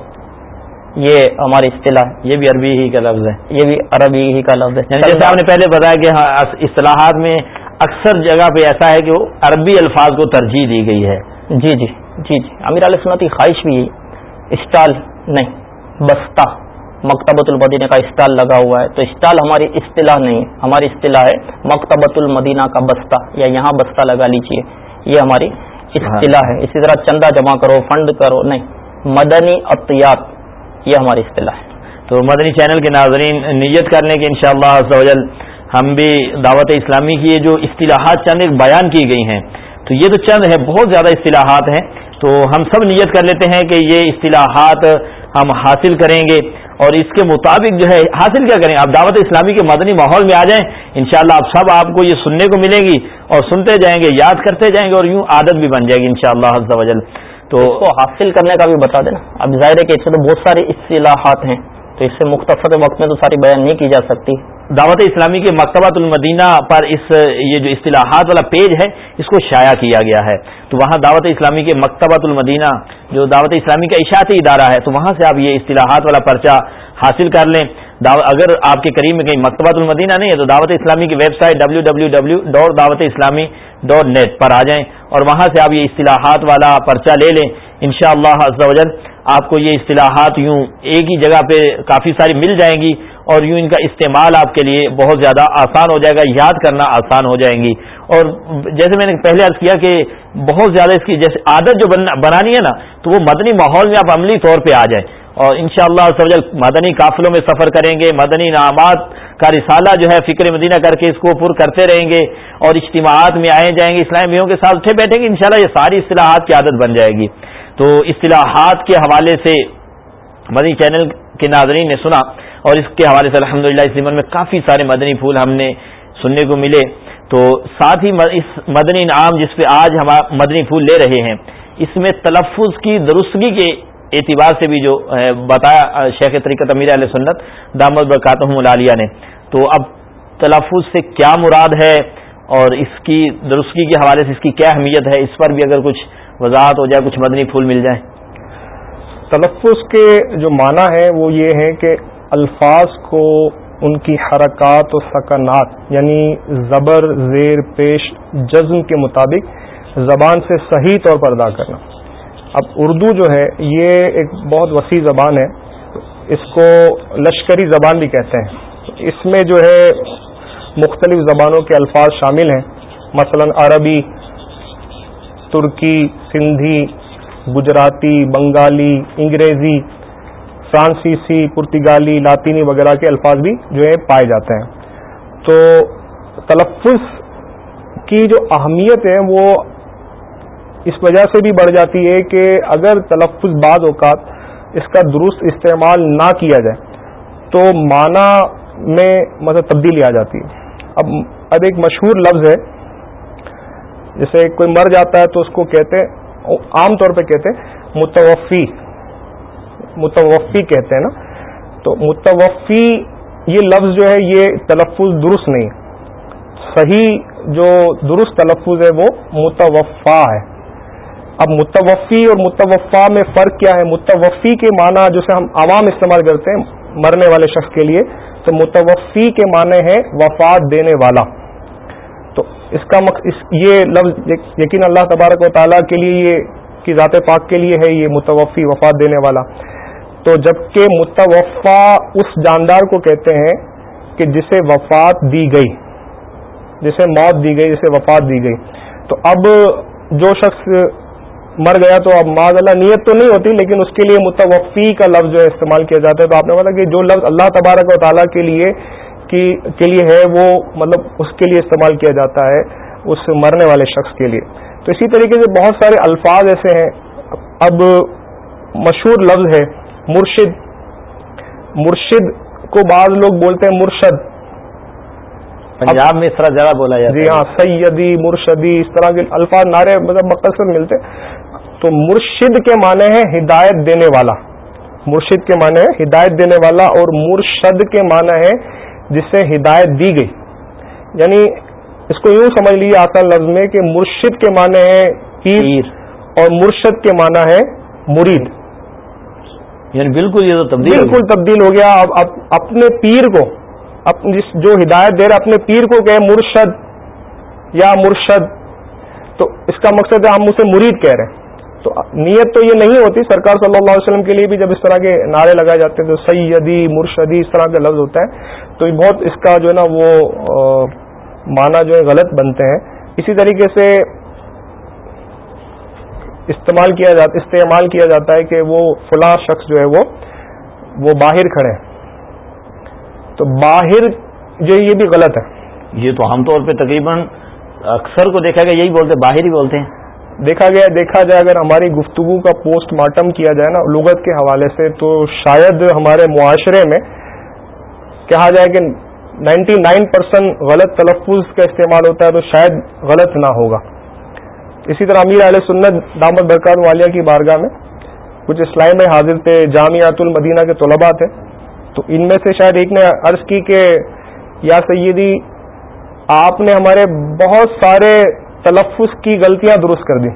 یہ ہماری اصطلاح، یہ بھی عربی ہی کا لفظ ہے، یہ بھی عربی ہی کا لفظ ہے۔ یعنی جیسے آپ نے پہلے بتایا کہ ہاں، اصطلاحات میں اکثر جگہ پہ ایسا ہے کہ وہ عربی الفاظ کو ترجیح دی گئی ہے۔ جی جی جی جی۔ امیر علیہ سنت کی خواہش بھی اسٹال، نہیں، بستہ، مکتبۃ المدینہ کا اسٹال لگا ہوا ہے۔ تو اسٹال ہماری اصطلاح نہیں ہے۔ ہماری اصطلاح ہے مکتبۃ المدینہ کا بستہ، یا یہاں بستہ لگا لیجیے یہ ہماری اصطلاح ہے۔ اسی طرح چندہ جمع کرو فنڈ کرو نہیں مدنی اطیات یہ ہماری اصطلاح ہے۔ تو مدنی چینل کے ناظرین نیت کرنے کے انشاءاللہ شاء اللہ ہم بھی دعوت اسلامی کی یہ جو اصطلاحات چند ایک بیان کی گئی ہیں تو یہ تو چند ہے بہت زیادہ اصطلاحات ہیں۔ تو ہم سب نیت کر لیتے ہیں کہ یہ اصطلاحات ہم حاصل کریں گے۔ اور اس کے مطابق جو ہے حاصل کیا کریں؟ آپ دعوت اسلامی کے مدنی ماحول میں آ جائیں، انشاءاللہ آپ سب آپ کو یہ سننے کو ملے گی اور سنتے جائیں گے، یاد کرتے جائیں گے اور یوں عادت بھی بن جائے گی انشاءاللہ شاء اللہ تو اس کو حاصل کرنے کا بھی بتا دینا۔ اب ظاہر ہے کہ اس میں تو بہت سارے اصطلاحات ہیں، تو اس سے مختصر وقت میں تو ساری بیان نہیں کی جا سکتی۔ دعوت اسلامی کے مکتبۃ المدینہ پر اس، یہ جو اصطلاحات والا پیج ہے، اس کو شائع کیا گیا ہے۔ تو وہاں دعوت اسلامی کے مکتبۃ المدینہ، جو دعوت اسلامی کا اشاعتی ادارہ ہے، تو وہاں سے آپ یہ اصطلاحات والا پرچہ حاصل کر لیں۔ اگر آپ کے قریب میں کہیں مکتبۃ المدینہ نہیں ہے، تو دعوت اسلامی کی website W W W dot Dawat Islami dot net پر آ جائیں اور وہاں سے آپ یہ اصطلاحات والا پرچہ لے لیں۔ ان شاء اللہ آپ کو یہ اصطلاحات یوں ایک ہی جگہ پہ کافی ساری مل جائیں گی اور یوں ان کا استعمال آپ کے لیے بہت زیادہ آسان ہو جائے گا، یاد کرنا آسان ہو جائیں گی۔ اور جیسے میں نے پہلے عرض کیا کہ بہت زیادہ اس کی جیسے عادت جو بنانی ہے نا، تو وہ مدنی ماحول میں آپ عملی طور پہ آ جائیں۔ اور ان شاء اللہ مدنی قافلوں میں سفر کریں گے، مدنی انعامات کا رسالہ جو ہے فکر مدینہ کر کے اس کو پر کرتے رہیں گے اور اجتماعات میں آئے جائیں گے اسلامیوں کے ساتھ اٹھے بیٹھیں گے، انشاءاللہ یہ ساری اصطلاحات کی عادت بن جائے گی۔ تو اصطلاحات کے حوالے سے مدنی چینل کے ناظرین نے سنا اور اس کے حوالے سے الحمد للہ اس زمن میں کافی سارے مدنی پھول ہم نے سننے کو ملے۔ تو ساتھ ہی اس مدنی انعام جس پہ آج ہم مدنی پھول لے رہے ہیں، اس میں تلفظ کی درستگی کے اعتبار سے بھی جو بتایا شیخ طریقت امیر علیہ سنت دامد برکاتہم العالیہ نے۔ تو اب تلفظ سے کیا مراد ہے اور اس کی درستگی کے حوالے سے اس کی کیا اہمیت ہے، اس پر بھی اگر کچھ وضاحت ہو جائے، کچھ مدنی پھول مل جائیں۔ تلفظ کے جو معنی ہے، وہ یہ ہے کہ الفاظ کو ان کی حرکات و سکنات یعنی زبر، زیر، پیش، جزم کے مطابق زبان سے صحیح طور پر ادا کرنا۔ اب اردو جو ہے، یہ ایک بہت وسیع زبان ہے۔ اس کو لشکری زبان بھی کہتے ہیں۔ اس میں جو ہے، مختلف زبانوں کے الفاظ شامل ہیں۔ مثلا عربی ترکی، سندھی، گجراتی، بنگالی، انگریزی، فرانسیسی، پرتگالی، لاطینی وغیرہ کے الفاظ بھی جو ہے پائے جاتے ہیں۔ تو تلفظ کی جو اہمیت ہے وہ اس وجہ سے بھی بڑھ جاتی ہے کہ اگر تلفظ بعض اوقات اس کا درست استعمال نہ کیا جائے تو معنی میں مطلب تبدیلی آ جاتی ہے۔ اب اب ایک مشہور لفظ ہے جیسے کوئی مر جاتا ہے تو اس کو کہتے عام طور پہ کہتے ہیں متوفی متوفی کہتے ہیں نا؟ تو متوفی یہ لفظ جو ہے یہ تلفظ درست نہیں، صحیح جو درست تلفظ ہے وہ متوفا ہے۔ اب متوفی اور متوفا میں فرق کیا ہے؟ متوفی کے معنی جسے ہم عوام استعمال کرتے ہیں مرنے والے شخص کے لیے، تو متوفی کے معنی ہے وفات دینے والا۔ اس کا اس، یہ لفظ یقین اللہ تبارک و تعالیٰ کے لیے یہ کی ذات پاک کے لیے ہے یہ متوفی وفات دینے والا۔ تو جبکہ متوفا اس جاندار کو کہتے ہیں کہ جسے وفات دی گئی، جسے موت دی گئی، جسے وفات دی گئی۔ تو اب جو شخص مر گیا تو اب معذ اللہ نیت تو نہیں ہوتی، لیکن اس کے لیے متوفی کا لفظ جو ہے استعمال کیا جاتا ہے۔ تو آپ نے بولا کہ جو لفظ اللہ تبارک و تعالیٰ کے لیے کے لیے ہے وہ مطلب اس کے لیے استعمال کیا جاتا ہے اس مرنے والے شخص کے لیے۔ تو اسی طریقے سے بہت سارے الفاظ ایسے ہیں۔ اب مشہور لفظ ہے مرشد۔ مرشد کو بعض لوگ بولتے ہیں مرشد۔ پنجاب میں اس طرح جگہ بولا جاتا جی ہاں سیدی مرشدی اس طرح کے الفاظ نعرے مطلب مقصد ملتے۔ تو مرشد کے معنی ہے ہدایت دینے والا۔ مرشد کے معنی ہے ہدایت دینے والا اور مرشد کے معنی ہے جس سے ہدایت دی گئی۔ یعنی اس کو یوں سمجھ لیجیے آسان لفظ میں کہ مرشد کے معنی ہے پیر اور مرشد کے معنی ہے مرید۔ یعنی بالکل یہ تو تبدیل بالکل تبدیل ہو گیا۔ اب اپنے پیر کو جو ہدایت دے رہا اپنے پیر کو کہ مرشد یا مرشد۔ تو اس کا مقصد ہے ہم اسے مرید کہہ رہے ہیں۔ تو نیت تو یہ نہیں ہوتی سرکار صلی اللہ علیہ وسلم کے لیے بھی جب اس طرح کے نعرے لگائے جاتے ہیں تو سیدی، مرشدی اس طرح کا لفظ ہوتا ہے تو بہت اس کا جو ہے نا وہ معنی جو ہے غلط بنتے ہیں۔ اسی طریقے سے استعمال کیا جاتا، استعمال کیا جاتا ہے کہ وہ فلاں شخص جو ہے وہ وہ باہر کھڑے تو باہر جو یہ بھی غلط ہے۔ یہ تو عام طور پہ تقریباً اکثر کو دیکھا گیا، یہی بولتے باہر ہی بولتے ہیں۔ دیکھا گیا دیکھا جائے اگر ہماری گفتگو کا پوسٹ مارٹم کیا جائے نا لغت کے حوالے سے، تو شاید ہمارے معاشرے میں کہا جائے کہ نائنٹی نائن پرسینٹ غلط تلفظ کا استعمال ہوتا ہے تو شاید غلط نہ ہوگا۔ اسی طرح امیر علیہ سنت دامت برکات والیہ کی بارگاہ میں کچھ اسلام میں حاضر تھے جامعات المدینہ کے طلباء تھے۔ تو ان میں سے شاید ایک نے عرض کی کہ یا سیدی، آپ نے ہمارے بہت سارے تلفظ کی غلطیاں درست کر دی۔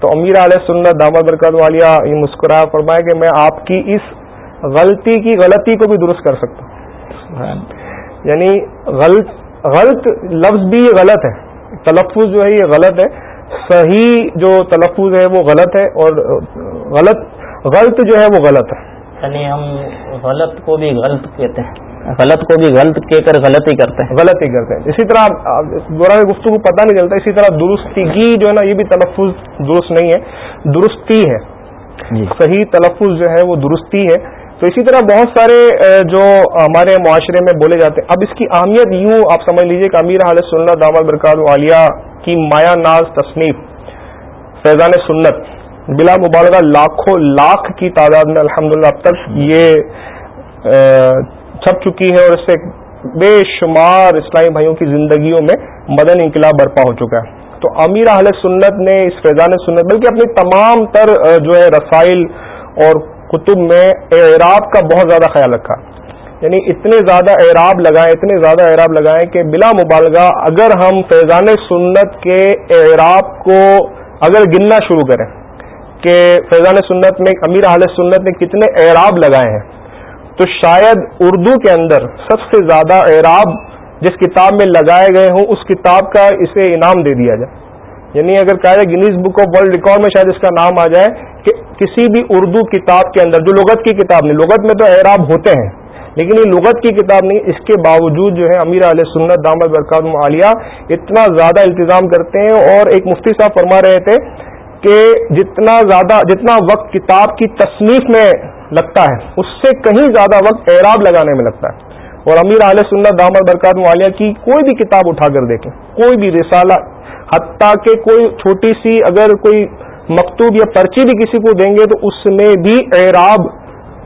تو امیر علیہ سنت دامد برکت والیہ یہ مسکرایا فرمایا کہ میں آپ کی اس غلطی کی غلطی کو بھی درست کر سکتا ہوں۔ یعنی غلط غلط لفظ بھی یہ غلط ہے۔ تلفظ جو ہے یہ غلط ہے۔ صحیح جو تلفظ ہے وہ غلط ہے اور غلط غلط جو ہے وہ غلط ہے۔ یعنی ہم غلط کو بھی غلط کہتے ہیں۔ غلط کو بھی غلط کہہ کر غلط ہی کرتے ہیں۔ غلط ہی کرتے ہیں۔ اسی طرح دوران گفتگو پتہ نہیں چلتا اسی طرح درستگی جو ہے نا یہ بھی تلفظ درست نہیں ہے۔ درستی ہے۔ جی۔ صحیح تلفظ جو ہے وہ درستی ہے۔ تو اسی طرح بہت سارے جو ہمارے معاشرے میں بولے جاتے ہیں۔ اب اس کی اہمیت یوں آپ سمجھ لیجیے کہ امیر حالت سنت دامد برکات عالیہ کی مایا ناز تصنیف فیضان سنت۔ بلا مبالغہ لاکھوں لاکھ کی تعداد میں الحمدللہ اب تک یہ چھپ چکی ہے اور اس سے بے شمار اسلامی بھائیوں کی زندگیوں میں مدن انقلاب برپا ہو چکا ہے۔ تو امیر اہل سنت نے، اس فیضان سنت، بلکہ اپنی تمام تر جو ہے رسائل اور کتب میں اعراب کا بہت زیادہ خیال رکھا۔ یعنی اتنے زیادہ اعراب لگائیں اتنے زیادہ اعراب لگائیں کہ بلا مبالغہ اگر ہم فیضان سنت کے اعراب کو اگر گننا شروع کریں۔ کہ فیضان سنت میں، امیر اہل سنت نے کتنے اعراب لگائے ہیں۔ تو شاید اردو کے اندر سب سے زیادہ اعراب جس کتاب میں لگائے گئے ہوں، اس کتاب کا اسے انعام دے دیا جائے۔ یعنی اگر کہا جائے Guinness book of world record میں شاید اس کا نام آ جائے کہ کسی بھی اردو کتاب کے اندر، جو لغت کی کتاب نہیں، لغت میں تو اعراب ہوتے ہیں، لیکن یہ لغت کی کتاب نہیں، اس کے باوجود جو ہے امیر علیہ سنت دامد برکات عالیہ اتنا زیادہ التظام کرتے ہیں اور ایک مفتی صاحب فرما رہے تھے کہ جتنا زیادہ جتنا وقت کتاب کی تصنیف میں لگتا ہے اس سے کہیں زیادہ وقت اعراب لگانے میں لگتا ہے۔ اور امیر علیہ سنت دامد برکات معالیہ کی کوئی بھی کتاب اٹھا کر دیکھیں کوئی بھی رسالہ حتیٰ کہ کوئی چھوٹی سی اگر کوئی مکتوب یا پرچی بھی کسی کو دیں گے تو اس میں بھی اعراب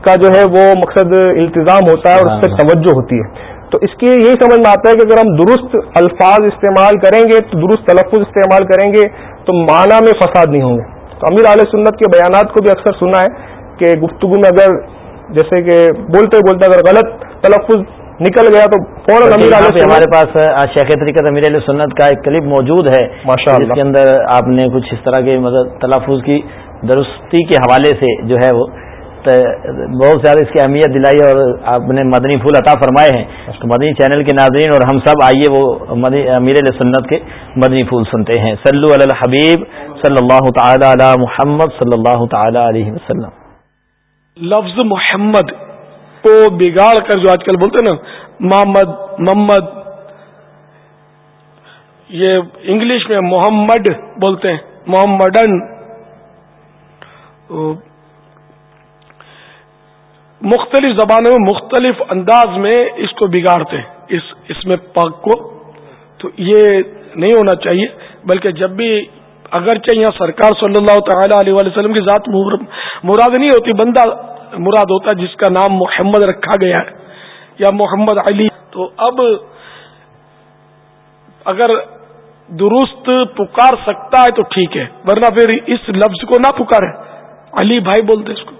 کا جو ہے وہ مقصد التظام ہوتا ہے اور اس پہ توجہ ہوتی ہے۔ تو اس کی یہی سمجھ میں آتا ہے کہ اگر ہم درست الفاظ استعمال کریں گے تو درست تلفظ استعمال کریں گے تو معنی میں فساد نہیں ہوں گے۔ تو امیر علیہ سنت کے بیانات کو بھی اکثر سنا ہے کہ گفتگو میں اگر جیسے کہ بولتے بولتے اگر غلط تلفظ نکل گیا تو فوراً امیر علیہ ہمارے پاس شیخ طریقت امیر علیہ سنت کا ایک کلپ موجود ہے۔ ماشاء اللہ۔ کے اندر آپ نے کچھ اس طرح کے مطلب تلفظ کی درستی کے حوالے سے جو ہے وہ بہت زیادہ اس کی اہمیت دلائی اور آپ نے مدنی پھول عطا فرمائے ہیں۔ تو مدنی چینل کے ناظرین اور ہم سب آئیے وہ امیر علیہ سنت کے مدنی پھول سنتے ہیں۔ صلو علی الحبیب صلی اللہ تعالی علی محمد صلی اللہ تعالی علیہ وسلم۔ لفظ محمد کو بگاڑ کر جو آج کل بولتے نا محمد محمد یہ انگلش میں محمد بولتے ہیں محمدن۔ مختلف زبانوں میں، مختلف انداز میں اس کو بگاڑتے ہیں، اس اس میں پاک کو۔ تو یہ نہیں ہونا چاہیے، بلکہ جب بھی اگرچہ یہاں سرکار صلی اللہ تعالی علیہ وسلم کی ذات مراد نہیں ہوتی، بندہ مراد ہوتا جس کا نام محمد رکھا گیا ہے، یا محمد علی۔ تو اب اگر درست پکار سکتا ہے تو ٹھیک ہے، ورنہ پھر اس لفظ کو نہ پکارے۔ علی بھائی بولتے اس کو۔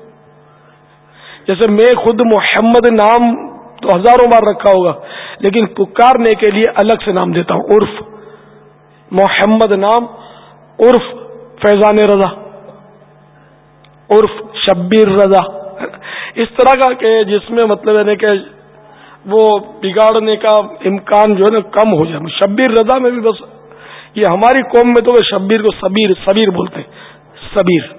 جیسے میں خود محمد نام تو ہزاروں بار رکھا ہوگا، لیکن پکارنے کے لیے الگ سے نام دیتا ہوں، عرف۔ محمد نام، عرف فیضان رضا۔ عرف شبیر رضا۔ اس طرح کا کہ جس میں مطلب ہے کہ وہ بگاڑنے کا امکان جو ہے نا کم ہو جائے۔ شبیر رضا میں بھی بس یہ ہماری قوم میں تو وہ شبیر کو سبیر سبیر بولتے ہیں۔ سبیر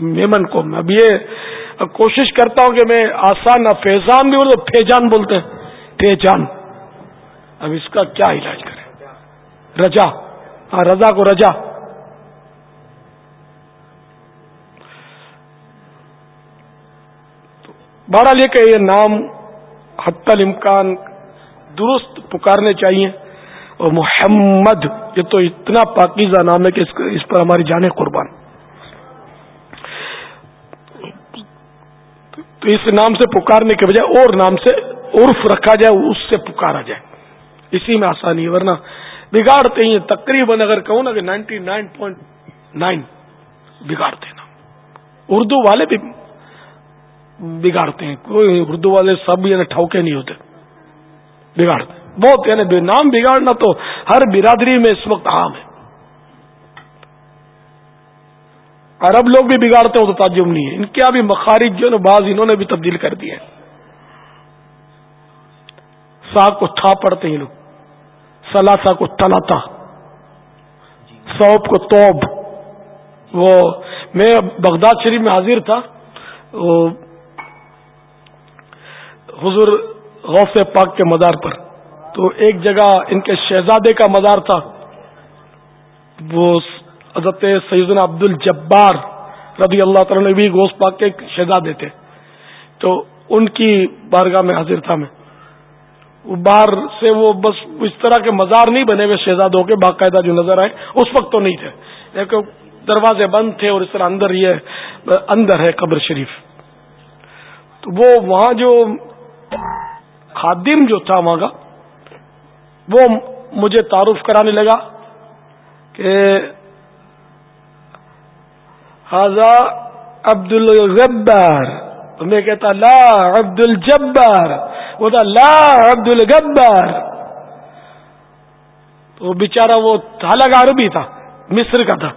میمن قوم۔ میں اب یہ کوشش کرتا ہوں کہ میں آسان فیضان بھی بولتے فیجان بولتے ہیں۔ فیجان۔ اب اس کا کیا علاج کریں؟ رجا۔ ہاں رضا کو رجا۔ بہرحال یہ کہ یہ نام حت الامکان درست پکارنے چاہیے۔ اور محمد، یہ تو اتنا پاکیزہ نام ہے کہ اس پر ہماری جانیں قربان۔ تو اس نام سے پکارنے کے بجائے اور نام سے عرف رکھا جائے، اس سے پکارا جائے۔ اسی میں آسانی ہے، ورنہ بگاڑتے ہی تقریباً اگر کہوں نا کہ نائنٹی نائن پوائنٹ نائن بگاڑتے نا اردو والے بھی بگاڑتے ہیں، کوئی اردو والے سب یعنی ٹھوکے نہیں ہوتے، بگاڑتے بہت یعنی نام بگاڑنا تو ہر برادری میں اس وقت عام ہے۔ عرب لوگ بھی بگاڑتے ہو تو تعجب نہیں ہے۔ ان کے ابھی مخارج جو نا، بعض انہوں نے بھی تبدیل کر دیا سا کو تھا پڑتے ہیں لوگ۔ سلاسا کو تلاتا۔ صوب کو توب۔ وہ، میں بغداد شریف میں حاضر تھا۔ وہ حضور غوث پاک کے مزار پر۔ تو ایک جگہ ان کے شہزادے کا مزار تھا۔ وہ حضرت سیدنا عبد الجبار رضی اللہ تعالیٰ نے بھی گوشت پاک کے شہزادے تھے۔ تو ان کی بارگاہ میں حاضر تھا میں۔ باہر سے وہ بس اس طرح کے مزار نہیں بنے ہوئے شہزادوں کے، باقاعدہ جو نظر آئے، اس وقت تو نہیں تھے۔ لیکن دروازے بند تھے اور اس طرح اندر یہ، اندر ہے قبر شریف۔ تو وہ وہاں جو خادم جو تھا وہاں کا، وہ مجھے تعارف کرانے لگا کہ حضا عبد الغبار میں کہتا، لا عبد الجبار وہ تھا لا عبد الگبار تو بیچارہ وہ حالانکہ عربی تھا، مصر کا تھا،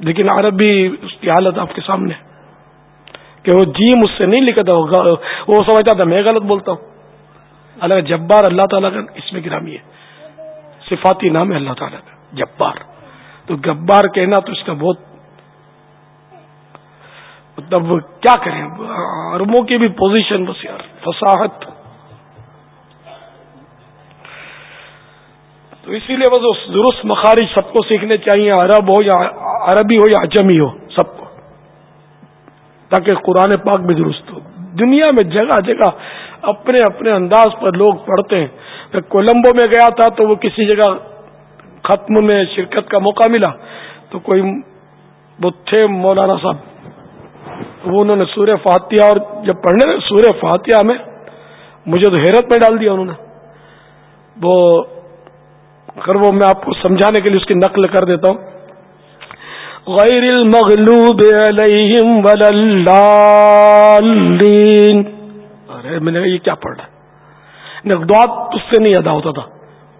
لیکن عربی اس کی حالت آپ کے سامنے کہ وہ جیم اس سے نہیں لکھا تھا وہ سمجھتا تھا، میں غلط بولتا ہوں۔ اللہ جبار اللہ تعالیٰ کا اس میں گرامی ہے، صفاتی نام ہے اللہ تعالیٰ کا، جبار۔ تو گبار کہنا تو اس کا بہت مطلب کیا کریں؟ عربوں کی بھی پوزیشن بس یار، فصاحت۔ تو اسی لیے بس درست مخارج سب کو سیکھنے چاہیے، عرب ہو یا عربی ہو یا اجمی ہو، سب کو۔ تاکہ قرآن پاک بھی درست ہو۔ دنیا میں جگہ جگہ اپنے اپنے انداز پر لوگ پڑھتے ہیں۔ میں کولمبو میں گیا تھا تو وہ کسی جگہ ختم میں شرکت کا موقع ملا۔ تو کوئی وہ تھے مولانا صاحب۔ وہ انہوں نے سورہ فاتحہ اور جب پڑھنے سورہ فاتحہ میں مجھے تو حیرت میں ڈال دیا انہوں نے۔ وہ اگر وہ میں آپ کو سمجھانے کے لیے اس کی نقل کر دیتا ہوں۔ غیر المغلوب علیہم وللالین ارے، میں نے یہ کیا پڑھ رہا ہے؟ اس سے نہیں ادا ہوتا تھا،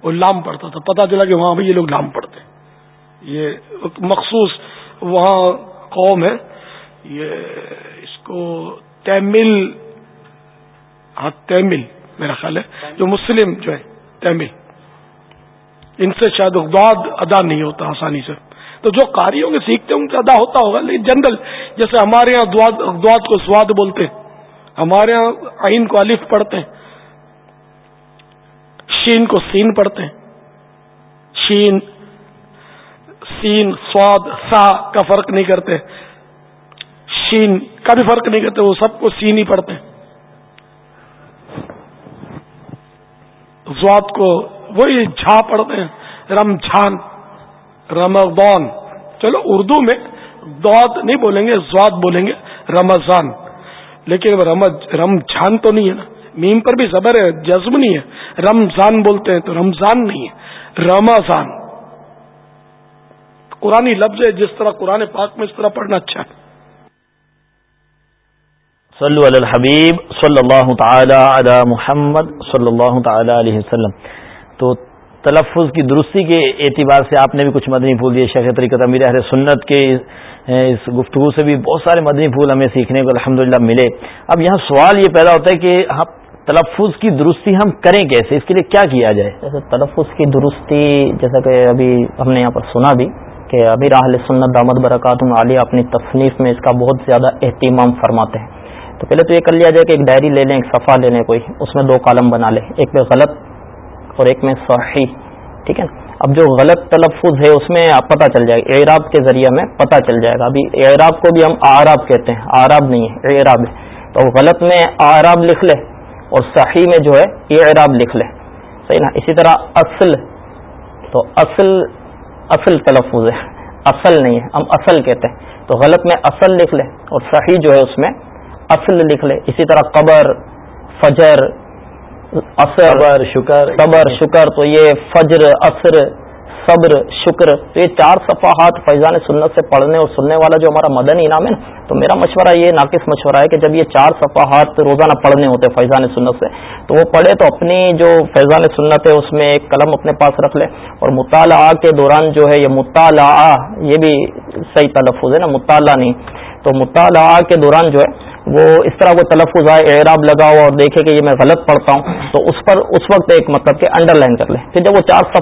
وہ لام پڑتا تھا۔ پتا چلا کہ وہاں بھی یہ لوگ لام پڑھتے یہ مخصوص وہاں قوم ہے۔ یہ اس کو تیمل ہاں تیمل، میرا خیال ہے، جو مسلم جو ہے، تیمل۔ ان سے شاید اقداد ادا نہیں ہوتا آسانی سے۔ تو جو کاریوں کے سیکھتے ہیں، ان سے ادا ہوتا ہوگا۔ لیکن جنرل، جیسے ہمارے یہاں اقداد کو سواد بولتے ہیں، ہمارے یہاں آئین کو الف پڑھتے ہیں، شین کو سین پڑھتے ہیں۔ شین، سین، سواد، سا کا فرق نہیں کرتے۔ شین کا بھی فرق نہیں کرتے، وہ سب کو سین ہی پڑھتے ہیں۔ زواد کو وہی جھا پڑھتے ہیں رمجھان رمضان۔ چلو اردو میں دعد نہیں بولیں گے زواد بولیں گے رمضان۔ لیکن رمجھان تو نہیں ہے نا۔ میم پر بھی زبر ہے، جزم نہیں ہے۔ رمضان بولتے ہیں تو رمضان نہیں ہے۔ رمضان۔ قرآن لفظ ہے، جس طرح قرآن پاک میں اس طرح پڑھنا اچھا ہے۔ صلو علی الحبیب صلی اللہ تعالی علی محمد صلی اللہ تعالی علیہ وسلم۔ تو تلفظ کی درستی کے اعتبار سے آپ نے بھی کچھ مدنی پھول دیے، شیخ طریقت امیر اہل سنت کے اس گفتگو سے بھی بہت سارے مدنی پھول ہمیں سیکھنے کو الحمد ملے۔ اب یہاں سوال یہ پیدا ہوتا ہے کہ ہاں، تلفظ کی درستی ہم کریں کیسے؟ اس کے لیے کیا کیا جائے؟ جیسے تلفظ کی درستی، جیسا کہ ابھی ہم نے یہاں پر سنا بھی کہ امیر اہل سنت دامد برکات عالیہ اپنی تصنیف میں اس کا بہت زیادہ اہتمام فرماتے ہیں۔ تو پہلے تو یہ کر لیا جائے کہ ایک ڈائری لے لیں، ایک صفحہ لے لیں کوئی، اس میں دو کالم بنا لیں، ایک میں غلط اور ایک میں صحیح، ٹھیک ہے؟ اب جو غلط تلفظ ہے، اس میں پتہ چل جائے گا، اعراب کے ذریعے میں پتہ چل جائے گا۔ ابھی اعراب کو بھی ہم آراب کہتے ہیں آراب نہیں ہے، اعراب ہے۔ تو غلط میں آراب لکھ لے اور صحیح میں جو ہے اعراب لکھ لے۔ صحیح نا؟ اسی طرح اصل، تو اصل اصل تلفظ ہے، اصل نہیں ہے، ہم اصل کہتے ہیں۔ تو غلط میں اصل لکھ لے اور صحیح جو ہے اس میں اصل لکھ لے۔ اسی طرح قبر فجر صبر شکر صبر شکر تو یہ فجر اثر صبر شکر تو یہ چار صفحات فیضان سنت سے پڑھنے اور سننے والا جو ہمارا مدنی انعام ہے نا تو میرا مشورہ یہ ناقص مشورہ ہے کہ جب یہ چار صفحات روزانہ پڑھنے ہوتے فیضان سنت سے تو وہ پڑھے تو اپنی جو فیضان سنت ہے اس میں ایک قلم اپنے پاس رکھ لے اور مطالعہ کے دوران جو ہے یہ مطالعہ یہ بھی صحیح تلفظ ہے نا مطالعہ نہیں۔ تو مطالعہ کے دوران جو ہے وہ اس طرح وہ تلفظ آئے، اعراب لگا ہو اور دیکھے کہ یہ میں غلط پڑھتا ہوں، تو اس پر، اس وقت ایک مطلب کہ انڈر لائن کر لیں۔ پھر جب وہ چار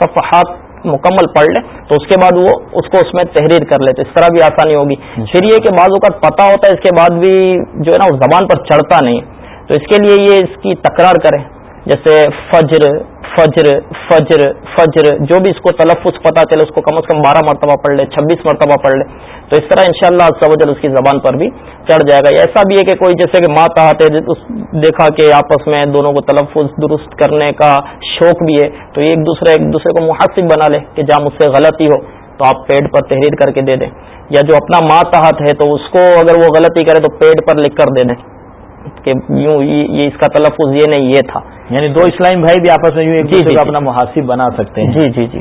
صفحات مکمل پڑھ لے تو اس کے بعد وہ، اس کو اس میں تحریر کر لے تو اس طرح بھی آسانی ہوگی۔ پھر یہ کہ بعض اوقات پتہ ہوتا ہے، اس کے بعد بھی جو ہے نا اس زبان پر چڑھتا نہیں۔ تو اس کے لیے یہ اس کی تکرار کرے جیسے فجر فجر فجر فجر، جو بھی اس کو تلفظ پتا چلے، اس کو کم از کم بارہ مرتبہ پڑھ لے، چھبیس مرتبہ پڑھ لے۔ تو اس طرح انشاءاللہ شاء اللہ اس کی زبان پر بھی چڑھ جائے گا۔ ایسا بھی ہے کہ کوئی جیسے کہ ماں ہے دیکھا کہ آپس میں دونوں کو تلفظ درست کرنے کا شوق بھی ہے، تو ایک دوسرے ایک دوسرے کو محاسب بنا لے کہ جہاں مجھ سے غلطی ہو، تو آپ پیڈ پر تحریر کر کے دے دیں۔ یا جو اپنا ماں ہے، تو اس کو اگر وہ غلطی کرے تو پیڈ پر لکھ کر دے دیں۔ کہ یوں یہ اس کا تلفظ یہ نہیں یہ تھا۔ یعنی دو اسلام بھائی بھی آپس میں یوں ایک جی جی اپنا محاسب بنا سکتے ہیں۔ جی جی جی۔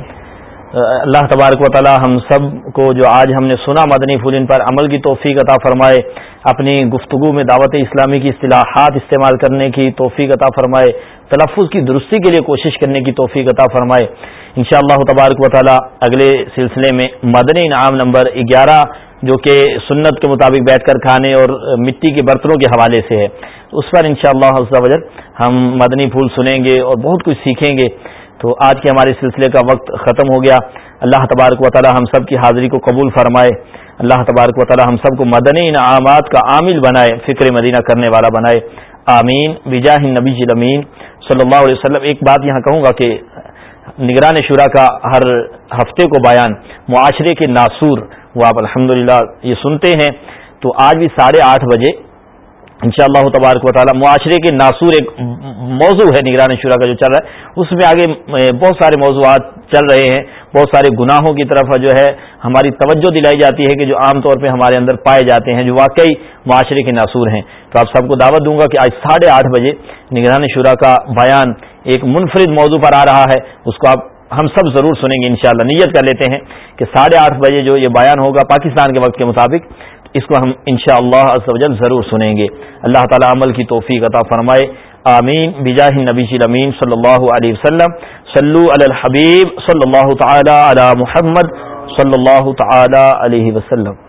اللہ تبارک و تعالی ہم سب کو جو آج ہم نے سنا مدنی پھول ان پر عمل کی توفیق عطا فرمائے اپنی گفتگو میں دعوت اسلامی کی اصطلاحات استعمال کرنے کی توفیق عطا فرمائے تلفظ کی درستی کے لیے کوشش کرنے کی توفیق عطا فرمائے۔ انشاء اللہ تبارک و تعالی اگلے سلسلے میں مدنی انعام نمبر گیارہ جو کہ سنت کے مطابق بیٹھ کر کھانے اور مٹی کے برتنوں کے حوالے سے ہے۔ اس پر ان شاء اللہ ہم مدنی پھول سنیں گے اور بہت کچھ سیکھیں گے۔ تو آج کے ہمارے سلسلے کا وقت ختم ہو گیا۔ اللہ تبارک و تعالی ہم سب کی حاضری کو قبول فرمائے۔ اللہ تبارک و تعالی ہم سب کو مدنی انعامات کا عامل بنائے، فکر مدینہ کرنے والا بنائے۔ آمین۔ بجاہ نبی امین۔ صلی اللہ علیہ وسلم، ایک بات یہاں کہوں گا کہ نگران شورا کا ہر ہفتے کو بیان، معاشرے کے ناصور وہ آپ الحمد یہ سنتے ہیں، تو آج بھی ساڑھے آٹھ بجے ان شاء اللہ تبارک و تعالیٰ معاشرے کے ناصور ایک موضوع ہے نگران شورا کا جو چل رہا ہے، اس میں آگے بہت سارے موضوعات چل رہے ہیں، بہت سارے گناہوں کی طرف جو ہے ہماری توجہ دلائی جاتی ہے کہ جو عام طور پہ ہمارے اندر پائے جاتے ہیں، جو واقعی معاشرے کے ناصور ہیں۔ تو آپ سب کو دعوت دوں گا کہ آج ساڑھے آٹھ بجے نگران شورا کا بیان ایک منفرد موضوع پر آ رہا ہے، اس کو آپ ہم سب ضرور سنیں گے انشاءاللہ۔ نیت کر لیتے ہیں کہ ساڑھے آٹھ بجے جو یہ بیان ہوگا پاکستان کے وقت کے مطابق، اس کو ہم شاء اللہ ضرور سنیں گے۔ اللہ تعالیٰ عمل کی توفیق عطا فرمائے۔ آمین۔ بجاہ نبی جی امین صلی اللہ علیہ وسلم۔ صلو علی الحبیب صلی اللہ تعالی علی محمد صلی اللہ تعالی علیہ وسلم۔